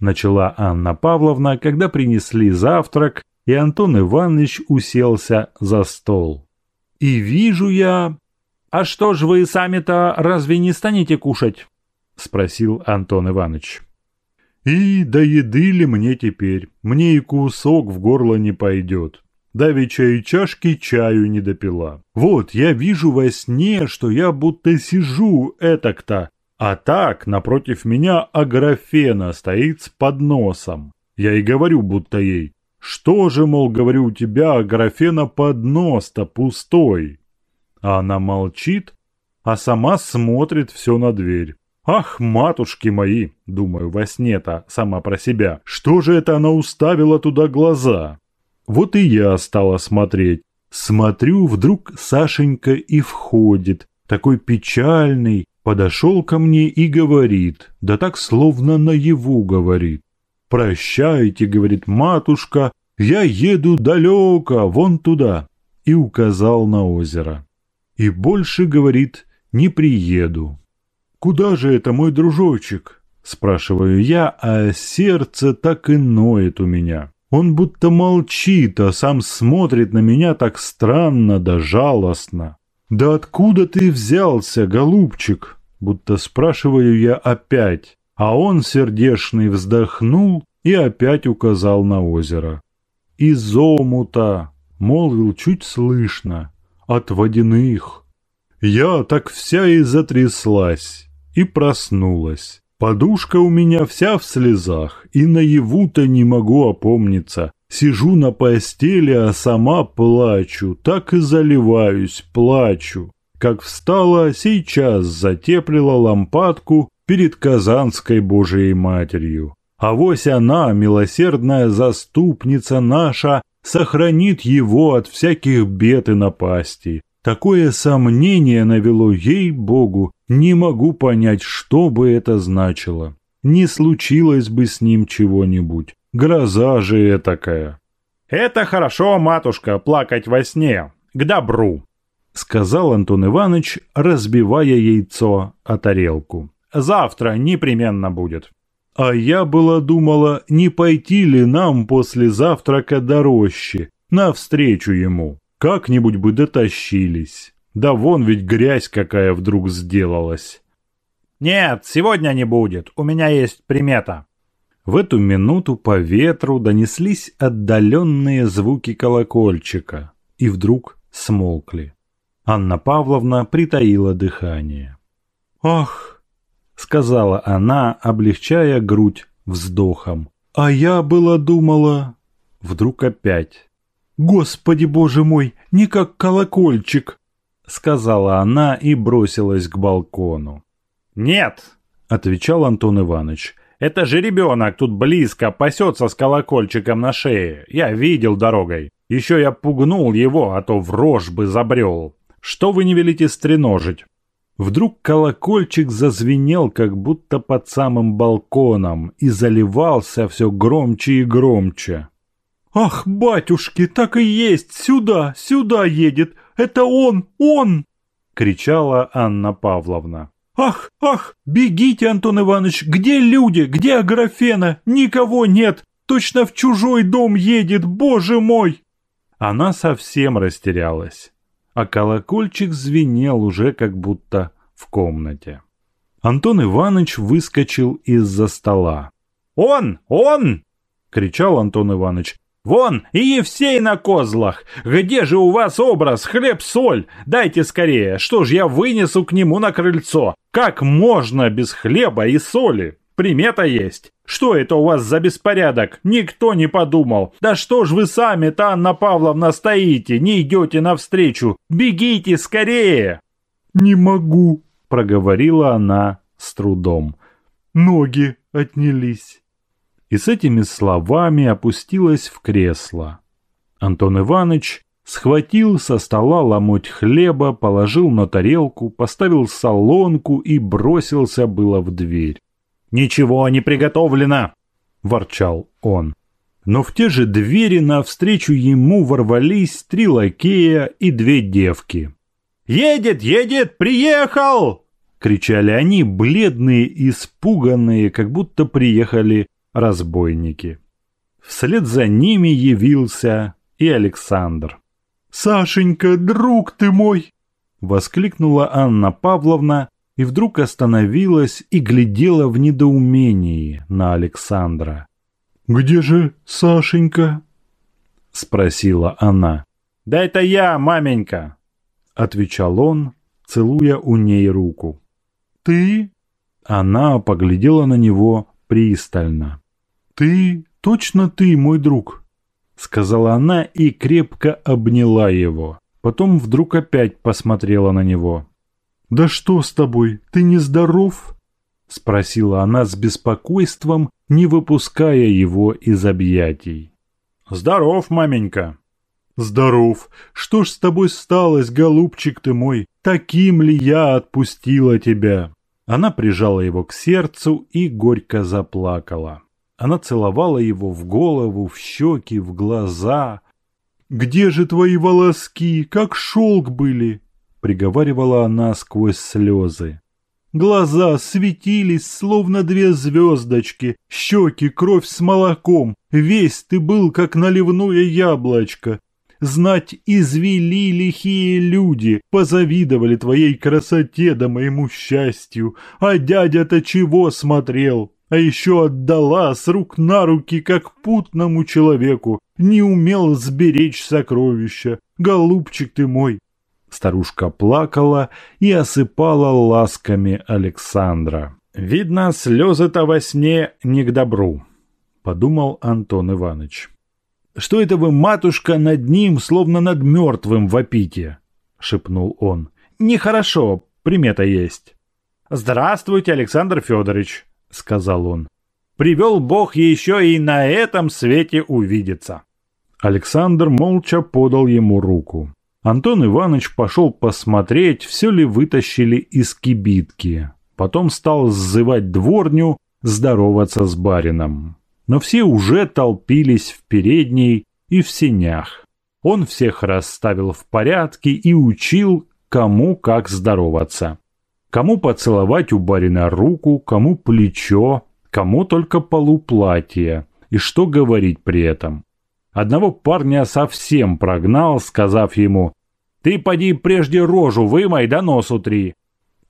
начала Анна Павловна, когда принесли завтрак, и Антон Иванович уселся за стол. И вижу я, «А что ж вы сами-то разве не станете кушать?» — спросил Антон Иванович. «И до еды ли мне теперь? Мне и кусок в горло не пойдет. Давеча и чашки чаю не допила. Вот, я вижу во сне, что я будто сижу этак-то, а так, напротив меня Аграфена стоит с подносом. Я и говорю будто ей, что же, мол, говорю, у тебя, Аграфена, поднос-то пустой?» А она молчит, а сама смотрит все на дверь. «Ах, матушки мои!» – думаю во сне-то сама про себя. «Что же это она уставила туда глаза?» Вот и я стала смотреть. Смотрю, вдруг Сашенька и входит, такой печальный, подошел ко мне и говорит, да так словно наяву говорит. «Прощайте», — говорит матушка, — «я еду далеко, вон туда», и указал на озеро. И больше, говорит, не приеду. «Куда же это, мой дружочек?» – спрашиваю я, а сердце так и ноет у меня. Он будто молчит, а сам смотрит на меня так странно да жалостно. «Да откуда ты взялся, голубчик?» Будто спрашиваю я опять, а он сердешный вздохнул и опять указал на озеро. «Из омута!» — молвил чуть слышно. «От водяных!» Я так вся и затряслась, и проснулась. Подушка у меня вся в слезах, и наяву-то не могу опомниться. Сижу на постели, а сама плачу, так и заливаюсь, плачу. Как встала, сейчас затеплила лампадку перед Казанской Божией Матерью. А вось она, милосердная заступница наша, сохранит его от всяких бед и напастей. Такое сомнение навело ей, Богу, не могу понять, что бы это значило. Не случилось бы с ним чего-нибудь. Гроза же этакая. «Это хорошо, матушка, плакать во сне. К добру», — сказал Антон Иванович, разбивая яйцо о тарелку. «Завтра непременно будет». А я была думала, не пойти ли нам после завтрака до рощи, навстречу ему. Как-нибудь бы дотащились. Да вон ведь грязь какая вдруг сделалась. «Нет, сегодня не будет. У меня есть примета». В эту минуту по ветру донеслись отдаленные звуки колокольчика и вдруг смолкли. Анна Павловна притаила дыхание. «Ах!» — сказала она, облегчая грудь вздохом. «А я была думала...» Вдруг опять. «Господи боже мой, не как колокольчик!» — сказала она и бросилась к балкону. «Нет!» — отвечал Антон Иванович. «Это же ребенок тут близко пасется с колокольчиком на шее. Я видел дорогой. Еще я пугнул его, а то в рожь бы забрел. Что вы не велите стреножить?» Вдруг колокольчик зазвенел, как будто под самым балконом, и заливался все громче и громче. «Ах, батюшки, так и есть! Сюда, сюда едет! Это он, он!» — кричала Анна Павловна. «Ах, ах! Бегите, Антон Иванович! Где люди? Где Аграфена? Никого нет! Точно в чужой дом едет, боже мой!» Она совсем растерялась а колокольчик звенел уже как будто в комнате. Антон Иванович выскочил из-за стола. «Он! Он!» — кричал Антон Иванович. «Вон, и Евсей на козлах! Где же у вас образ, хлеб-соль? Дайте скорее, что ж я вынесу к нему на крыльцо? Как можно без хлеба и соли?» Примета есть. Что это у вас за беспорядок? Никто не подумал. Да что ж вы сами-то, Анна Павловна, стоите, не идете навстречу? Бегите скорее!» «Не могу», — проговорила она с трудом. «Ноги отнялись». И с этими словами опустилась в кресло. Антон Иванович схватил со стола ломоть хлеба, положил на тарелку, поставил солонку и бросился было в дверь. «Ничего не приготовлено!» – ворчал он. Но в те же двери навстречу ему ворвались три лакея и две девки. «Едет, едет, приехал!» – кричали они, бледные, испуганные, как будто приехали разбойники. Вслед за ними явился и Александр. «Сашенька, друг ты мой!» – воскликнула Анна Павловна и вдруг остановилась и глядела в недоумении на Александра. «Где же Сашенька?» — спросила она. «Да это я, маменька!» — отвечал он, целуя у ней руку. «Ты?» Она поглядела на него пристально. «Ты? Точно ты, мой друг?» — сказала она и крепко обняла его. Потом вдруг опять посмотрела на него. «Да что с тобой? Ты нездоров?» — спросила она с беспокойством, не выпуская его из объятий. «Здоров, маменька!» «Здоров! Что ж с тобой сталось, голубчик ты мой? Таким ли я отпустила тебя?» Она прижала его к сердцу и горько заплакала. Она целовала его в голову, в щеки, в глаза. «Где же твои волоски? Как шелк были? приговаривала она сквозь слезы. Глаза светились, словно две звездочки, щеки, кровь с молоком. Весь ты был, как наливное яблочко. Знать извели лихие люди, позавидовали твоей красоте да моему счастью. А дядя-то чего смотрел? А еще отдала с рук на руки, как путному человеку. Не умел сберечь сокровища. Голубчик ты мой, Старушка плакала и осыпала ласками Александра. «Видно, слезы-то во сне не к добру», — подумал Антон Иванович. «Что это вы, матушка, над ним, словно над мертвым вопите?» — шепнул он. «Нехорошо, примета есть». «Здравствуйте, Александр Федорович», — сказал он. «Привел Бог еще и на этом свете увидеться». Александр молча подал ему руку. Антон Иванович пошел посмотреть, все ли вытащили из кибитки. Потом стал сзывать дворню, здороваться с барином. Но все уже толпились в передней и в сенях. Он всех расставил в порядке и учил, кому как здороваться. Кому поцеловать у барина руку, кому плечо, кому только полуплатье, и что говорить при этом. Одного парня совсем прогнал, сказав ему «Ты поди прежде рожу вымой да нос утри».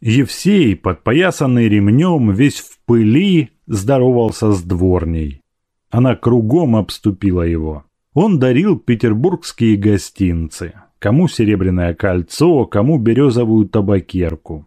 Евсей, подпоясанный ремнем, весь в пыли, здоровался с дворней. Она кругом обступила его. Он дарил петербургские гостинцы. Кому серебряное кольцо, кому березовую табакерку.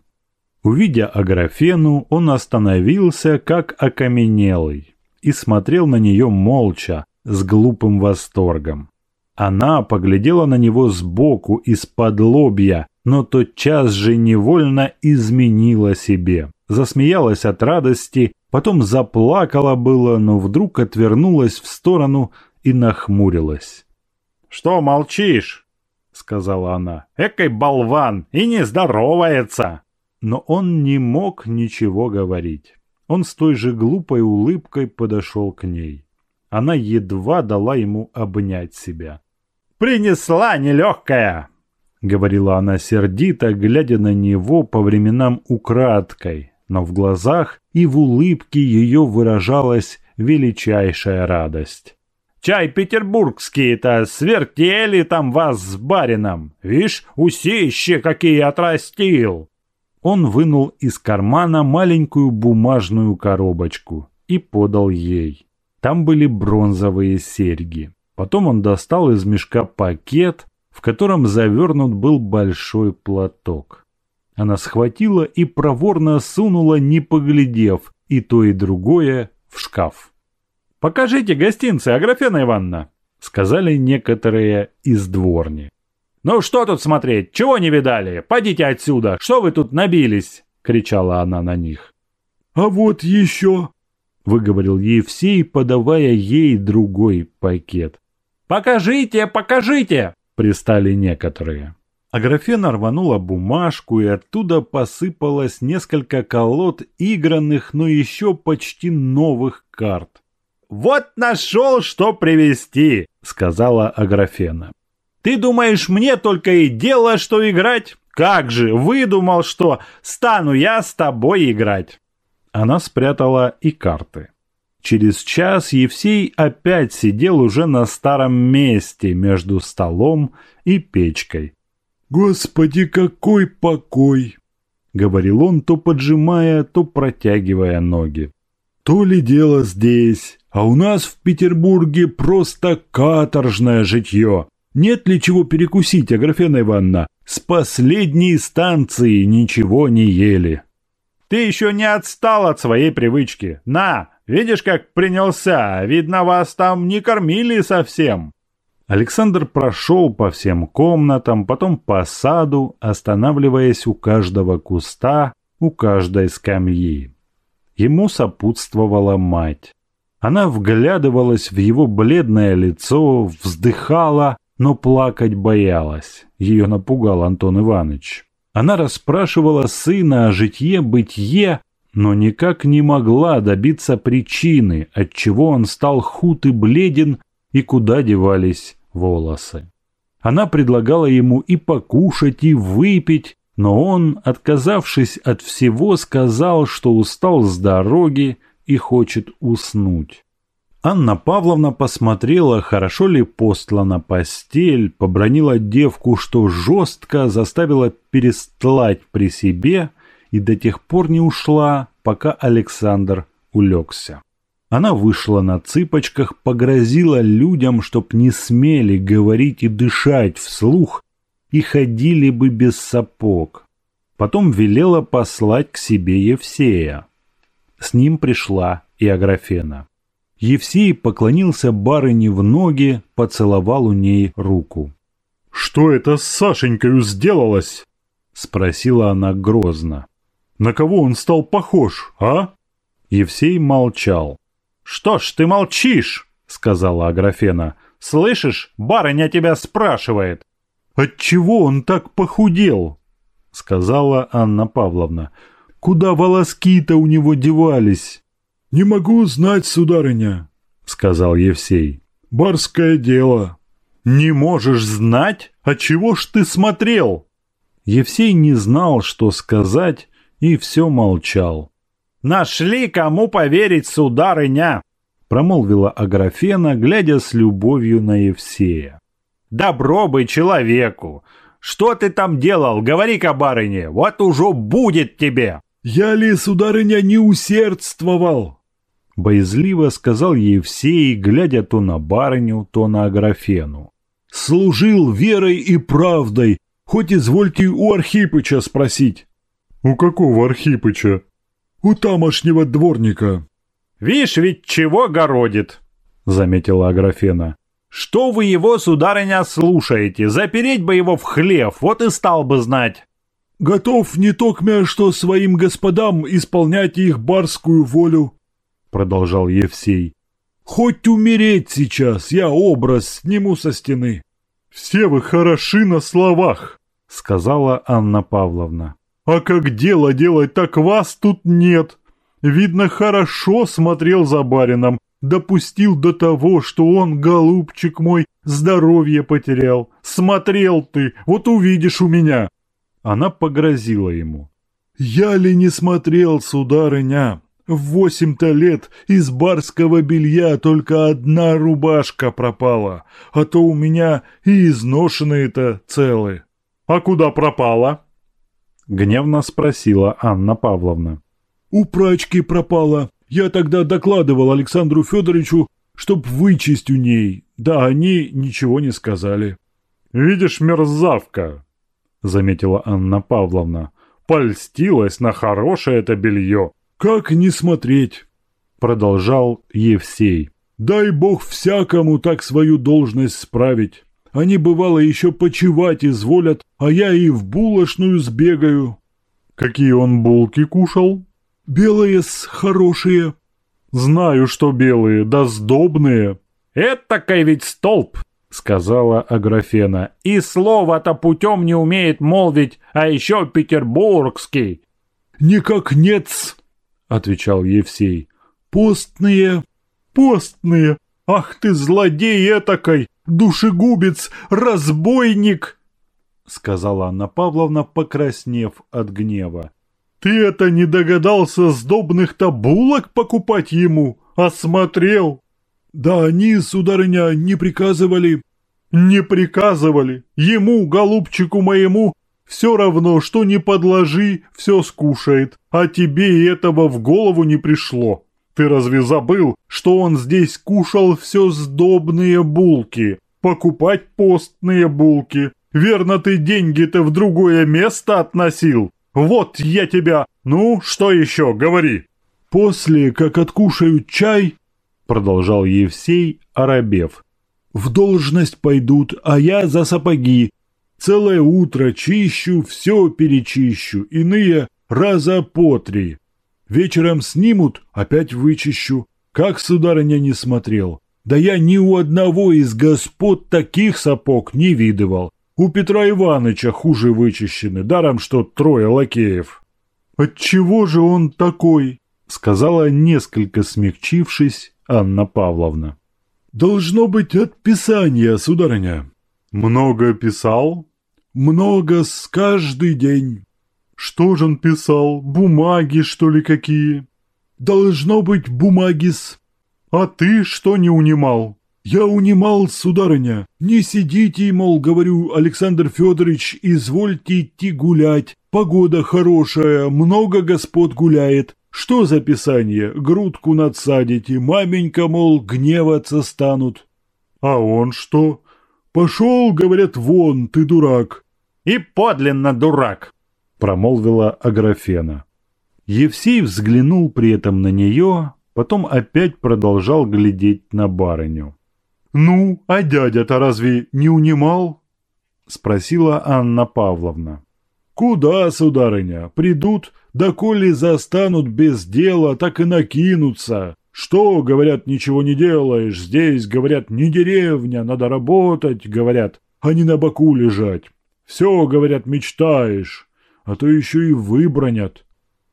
Увидя Аграфену, он остановился, как окаменелый, и смотрел на нее молча, с глупым восторгом. Она поглядела на него сбоку, из-под лобья, но тотчас же невольно изменила себе. Засмеялась от радости, потом заплакала было, но вдруг отвернулась в сторону и нахмурилась. «Что молчишь?» — сказала она. «Экой болван! И не здоровается!» Но он не мог ничего говорить. Он с той же глупой улыбкой подошел к ней. Она едва дала ему обнять себя. «Принесла нелегкая!» — говорила она сердито, глядя на него по временам украдкой, но в глазах и в улыбке ее выражалась величайшая радость. «Чай петербургские-то свертели там вас с барином! Вишь, усищи какие отрастил!» Он вынул из кармана маленькую бумажную коробочку и подал ей. Там были бронзовые серьги. Потом он достал из мешка пакет, в котором завернут был большой платок. Она схватила и проворно сунула, не поглядев, и то, и другое в шкаф. «Покажите гостинцы, Аграфена Ивановна!» — сказали некоторые из дворни. «Ну что тут смотреть? Чего не видали? Пойдите отсюда! Что вы тут набились?» — кричала она на них. «А вот еще!» выговорил Евсей, подавая ей другой пакет. «Покажите, покажите!» – пристали некоторые. Аграфена рванула бумажку, и оттуда посыпалось несколько колод игранных, но еще почти новых карт. «Вот нашел, что привезти!» – сказала Аграфена. «Ты думаешь, мне только и дело, что играть? Как же, выдумал, что стану я с тобой играть!» Она спрятала и карты. Через час Евсей опять сидел уже на старом месте между столом и печкой. «Господи, какой покой!» — говорил он, то поджимая, то протягивая ноги. «То ли дело здесь, а у нас в Петербурге просто каторжное житье. Нет ли чего перекусить, Аграфена Ивановна? С последней станции ничего не ели». Ты еще не отстал от своей привычки. На, видишь, как принялся. Видно, вас там не кормили совсем. Александр прошел по всем комнатам, потом по саду, останавливаясь у каждого куста, у каждой скамьи. Ему сопутствовала мать. Она вглядывалась в его бледное лицо, вздыхала, но плакать боялась. Ее напугал Антон Иванович. Она расспрашивала сына о житье-бытие, но никак не могла добиться причины, отчего он стал худ и бледен и куда девались волосы. Она предлагала ему и покушать, и выпить, Но он, отказавшись от всего, сказал, что устал с дороги и хочет уснуть. Анна Павловна посмотрела, хорошо ли постлана постель, побронила девку, что жестко заставила перестлать при себе и до тех пор не ушла, пока Александр улегся. Она вышла на цыпочках, погрозила людям, чтоб не смели говорить и дышать вслух, и ходили бы без сапог. Потом велела послать к себе Евсея. С ним пришла и Аграфена. Евсей поклонился барыне в ноги, поцеловал у ней руку. «Что это с Сашенькою сделалось?» — спросила она грозно. «На кого он стал похож, а?» Евсей молчал. «Что ж ты молчишь?» — сказала Аграфена. «Слышишь, барыня тебя спрашивает». «Отчего он так похудел?» — сказала Анна Павловна. «Куда волоски-то у него девались?» «Не могу знать, сударыня», — сказал Евсей. «Барское дело». «Не можешь знать? А чего ж ты смотрел?» Евсей не знал, что сказать, и все молчал. «Нашли, кому поверить, сударыня!» Промолвила Аграфена, глядя с любовью на Евсея. «Добро бы человеку! Что ты там делал? Говори-ка, барыне, вот уже будет тебе!» «Я ли, сударыня, не усердствовал?» Боязливо сказал Евсей, глядя то на барыню, то на Аграфену. «Служил верой и правдой, хоть извольте у Архипыча спросить». «У какого Архипыча?» у тамошнего дворника». «Вишь ведь чего городит», — заметила Аграфена. «Что вы его, сударыня, слушаете? Запереть бы его в хлев, вот и стал бы знать». «Готов не токмя, что своим господам исполнять их барскую волю», — продолжал Евсей. «Хоть умереть сейчас, я образ сниму со стены». «Все вы хороши на словах», — сказала Анна Павловна. А как дело делать, так вас тут нет. Видно, хорошо смотрел за барином, допустил до того, что он, голубчик мой, здоровье потерял. Смотрел ты, вот увидишь у меня. Она погрозила ему. Я ли не смотрел, сударыня? В восемь-то лет из барского белья только одна рубашка пропала, а то у меня и изношенные-то целы. А куда пропала? — гневно спросила Анна Павловна. «У прачки пропала. Я тогда докладывал Александру Федоровичу, чтоб вычесть у ней. Да они ничего не сказали». «Видишь, мерзавка!» — заметила Анна Павловна. «Польстилась на хорошее это белье». «Как не смотреть?» — продолжал Евсей. «Дай бог всякому так свою должность справить». Они, бывало, еще почевать изволят, а я и в булочную сбегаю». «Какие он булки кушал?» «Белые-с, хорошие». «Знаю, что белые, да сдобные». «Это-кай ведь столб», — сказала Аграфена. «И слово-то путем не умеет молвить, а еще петербургский». «Никак нет-с», — отвечал Евсей. «Постные». «Постные? Ах ты злодей этакой! душегубец, разбойник!» Сказала Анна Павловна, покраснев от гнева. «Ты это не догадался сдобных-то булок покупать ему? Осмотрел?» «Да они, сударыня, не приказывали». «Не приказывали? Ему, голубчику моему, все равно, что не подложи, все скушает, а тебе и этого в голову не пришло». Ты разве забыл, что он здесь кушал все сдобные булки? Покупать постные булки? Верно, ты деньги-то в другое место относил? Вот я тебя... Ну, что еще, говори. После, как откушают чай, продолжал Евсей, оробев, в должность пойдут, а я за сапоги. Целое утро чищу, все перечищу, иные раза по три. Вечером снимут, опять вычищу. Как, сударыня, не смотрел. Да я ни у одного из господ таких сапог не видывал. У Петра Ивановича хуже вычищены, даром что трое лакеев. Отчего же он такой? Сказала, несколько смягчившись, Анна Павловна. Должно быть от писания, сударыня. Много писал? Много с каждый день. Что же он писал? Бумаги, что ли, какие? Должно быть, бумаги-с. А ты что не унимал? Я унимал, сударыня. Не сидите, мол, говорю, Александр Федорович, извольте идти гулять. Погода хорошая, много господ гуляет. Что за писание? Грудку надсадите, маменька, мол, гневаться станут. А он что? Пошел, говорят, вон, ты дурак. И подлинно дурак, промолвила Аграфена. Евсей взглянул при этом на нее, потом опять продолжал глядеть на барыню. «Ну, а дядя-то разве не унимал?» – спросила Анна Павловна. «Куда, сударыня? Придут, да коли застанут без дела, так и накинутся. Что, говорят, ничего не делаешь, здесь, говорят, не деревня, надо работать, говорят, а не на боку лежать. Все, говорят, мечтаешь, а то еще и выбронят.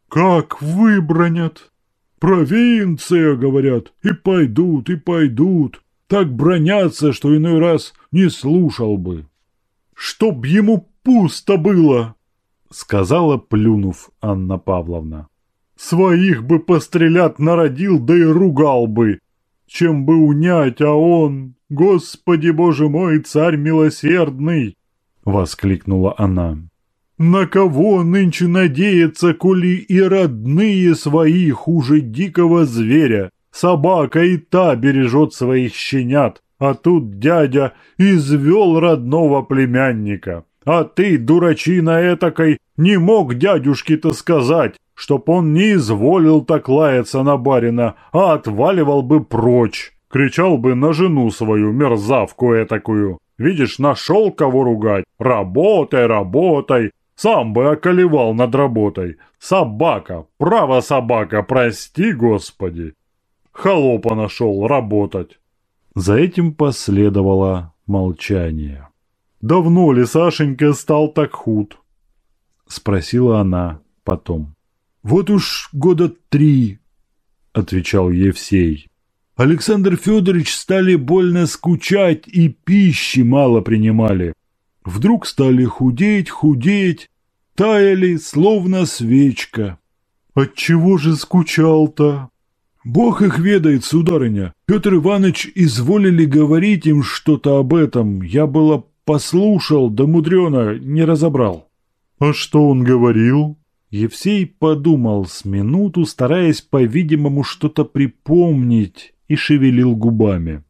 Как выбронят? Провинция, говорят, и пойдут, и пойдут. Так бронятся, что иной раз не слушал бы. Чтоб ему пусто было, сказала, плюнув Анна Павловна. Своих бы пострелят народил, да и ругал бы. Чем бы унять, а он, Господи Боже мой, царь милосердный, воскликнула она. На кого нынче надеяться, коли и родные свои хуже дикого зверя? Собака и та бережет своих щенят, а тут дядя извел родного племянника. А ты, дурачина этакой, не мог дядюшке-то сказать, чтоб он не изволил так лаяться на барина, а отваливал бы прочь. Кричал бы на жену свою, мерзавку этакую. Видишь, нашел кого ругать. Работай, работай, сам бы околевал над работой. Собака, право собака, прости, Господи. Холопа нашел работать. За этим последовало молчание. «Давно ли Сашенька стал так худ?» Спросила она потом. «Вот уж года три», — отвечал Евсей. «Александр Федорович стали больно скучать и пищи мало принимали. Вдруг стали худеть, худеть, таяли, словно свечка. Отчего же скучал-то? Бог их ведает, сударыня. Петр Иванович изволили говорить им что-то об этом. Я было послушал, да мудрено не разобрал. А что он говорил? Евсей подумал с минуту, стараясь, по-видимому, что-то припомнить, и шевелил губами.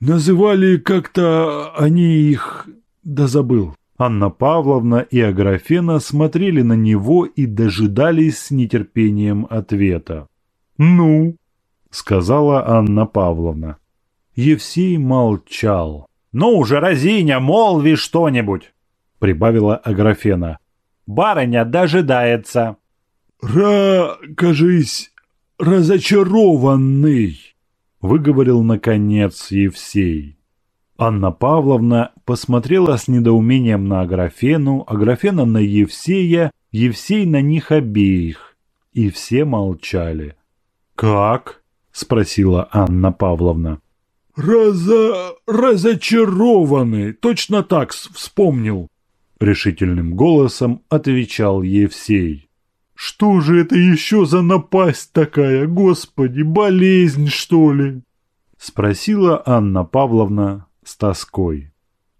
Называли как-то они их да забыл. Анна Павловна и Аграфена смотрели на него и дожидались с нетерпением ответа. «Ну?» — сказала Анна Павловна. Евсей молчал. «Ну уже, Разиня, молви что-нибудь!» — прибавила Аграфена. «Барыня дожидается!» «Ра, кажись, разочарованный!» — выговорил наконец Евсей. Анна Павловна посмотрела с недоумением на Аграфену, Аграфена на Евсея, Евсей на них обеих. И все молчали. «Как?» – спросила Анна Павловна. «Разо... разочарованы, точно так вспомнил», – решительным голосом отвечал Евсей. «Что же это еще за напасть такая, господи, болезнь, что ли?» – спросила Анна Павловна с тоской.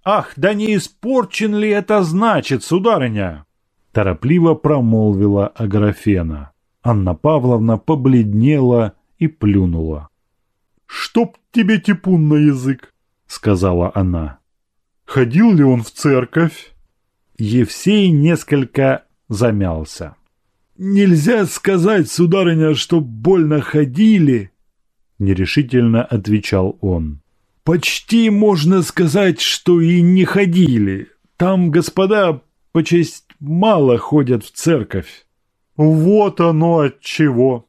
«Ах, да не испорчен ли это значит, сударыня?» Торопливо промолвила Аграфена. Анна Павловна побледнела и плюнула. «Чтоб тебе типун на язык!» — сказала она. «Ходил ли он в церковь?» Евсей несколько замялся. «Нельзя сказать, сударыня, что больно ходили», — нерешительно отвечал он. Почти можно сказать, что и не ходили. Там господа, по честь, мало ходят в церковь. Вот оно от чего,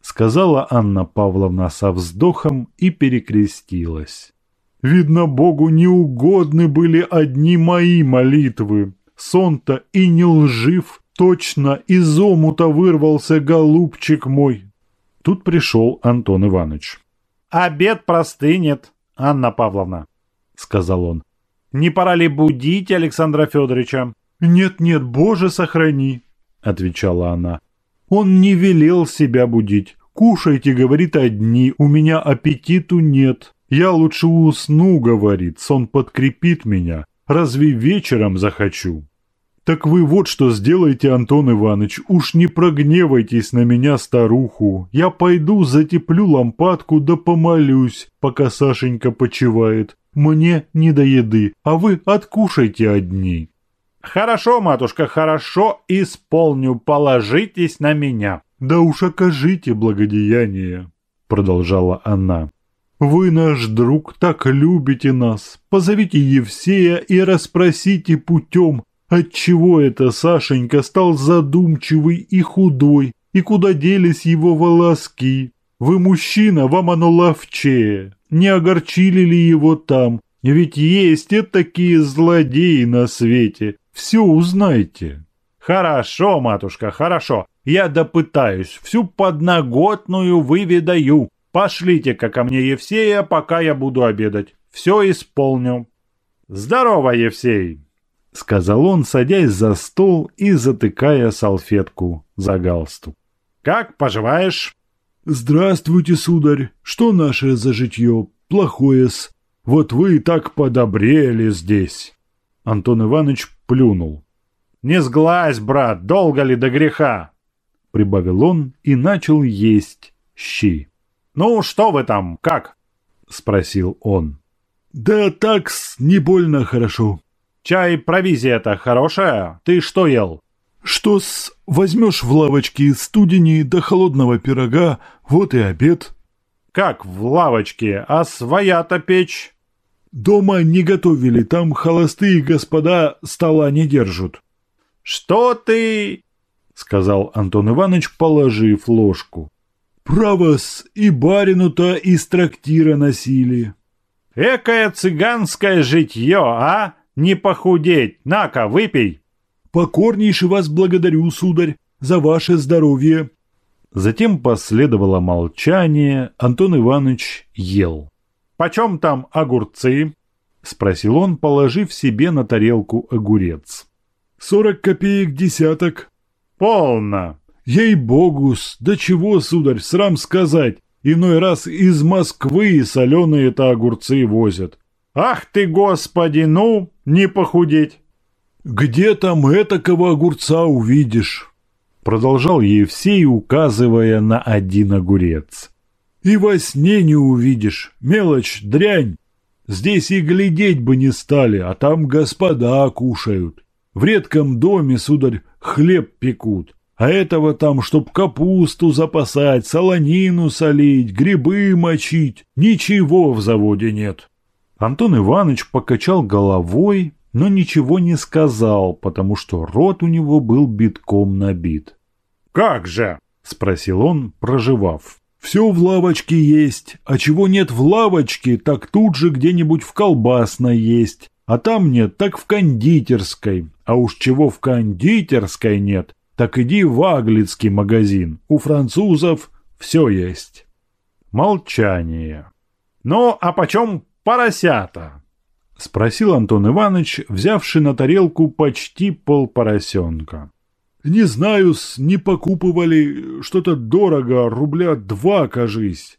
сказала Анна Павловна со вздохом и перекрестилась. Видно, Богу неугодны были одни мои молитвы. Сон-то и не лжив, точно из омута вырвался голубчик мой. Тут пришел Антон Иванович. «Обед простынет», «Анна Павловна», — сказал он, — «не пора ли будить Александра Федоровича?» «Нет-нет, Боже, сохрани», — отвечала она. «Он не велел себя будить. Кушайте, говорит, одни, у меня аппетиту нет. Я лучше усну, говорит, сон подкрепит меня. Разве вечером захочу?» «Так вы вот что сделайте, Антон Иванович, уж не прогневайтесь на меня, старуху. Я пойду затеплю лампадку да помолюсь, пока Сашенька почивает. Мне не до еды, а вы откушайте одни». «Хорошо, матушка, хорошо, исполню, положитесь на меня». «Да уж окажите благодеяние», — продолжала она. «Вы, наш друг, так любите нас. Позовите Евсея и расспросите путем, Отчего это Сашенька стал задумчивый и худой, и куда делись его волоски? Вы мужчина, вам оно ловчее. Не огорчили ли его там? Ведь есть и такие злодеи на свете. Все узнайте. Хорошо, матушка, хорошо. Я допытаюсь, всю подноготную выведаю. Пошлите-ка ко мне Евсея, пока я буду обедать. Все исполню. Здорово, Евсей. — сказал он, садясь за стол и затыкая салфетку за галстук. «Как поживаешь?» «Здравствуйте, сударь. Что наше за житье? Плохое-с. Вот вы и так подобрели здесь». Антон Иванович плюнул. «Не сглазь, брат, долго ли до греха?» Прибавил он и начал есть щи. «Ну, что вы там, как?» Спросил он. «Да так-с, не больно хорошо. Чай, провизия-то хорошая? Ты что ел? Что-с, возьмешь в лавочке студени до холодного пирога, вот и обед. Как в лавочке? А своя-то печь? Дома не готовили, там холостые господа стола не держат. Что ты? Сказал Антон Иванович, положив ложку. Право-с, и барину-то из трактира носили. Экое цыганское житье, а? Не похудеть! На-ка, выпей!» «Покорнейше вас благодарю, сударь, за ваше здоровье!» Затем последовало молчание, Антон Иванович ел. «Почем там огурцы?» — спросил он, положив себе на тарелку огурец. «Сорок копеек десяток». «Полно!» «Ей-богус! Да чего, сударь, срам сказать! Иной раз из Москвы соленые-то огурцы возят. «Ах ты, Господи, ну, не похудеть!» «Где там этакого огурца увидишь?» Продолжал Евсей, указывая на один огурец. «И во сне не увидишь. Мелочь, дрянь. Здесь и глядеть бы не стали, а там господа кушают. В редком доме, сударь, хлеб пекут. А этого там, чтоб капусту запасать, солонину солить, грибы мочить, ничего в заводе нет. Антон Иванович покачал головой, но ничего не сказал, потому что рот у него был битком набит. «Как же?» – спросил он, проживав. «Все в лавочке есть, а чего нет в лавочке, так тут же где-нибудь в колбасной есть, а там нет, так в кондитерской, а уж чего в кондитерской нет, так иди в Аглицкий магазин, у французов все есть». Молчание. «Ну, а почем поросята?» — спросил Антон Иванович, взявший на тарелку почти полпоросенка. «Не знаю, не покупывали, что-то дорого, рубля два, кажись.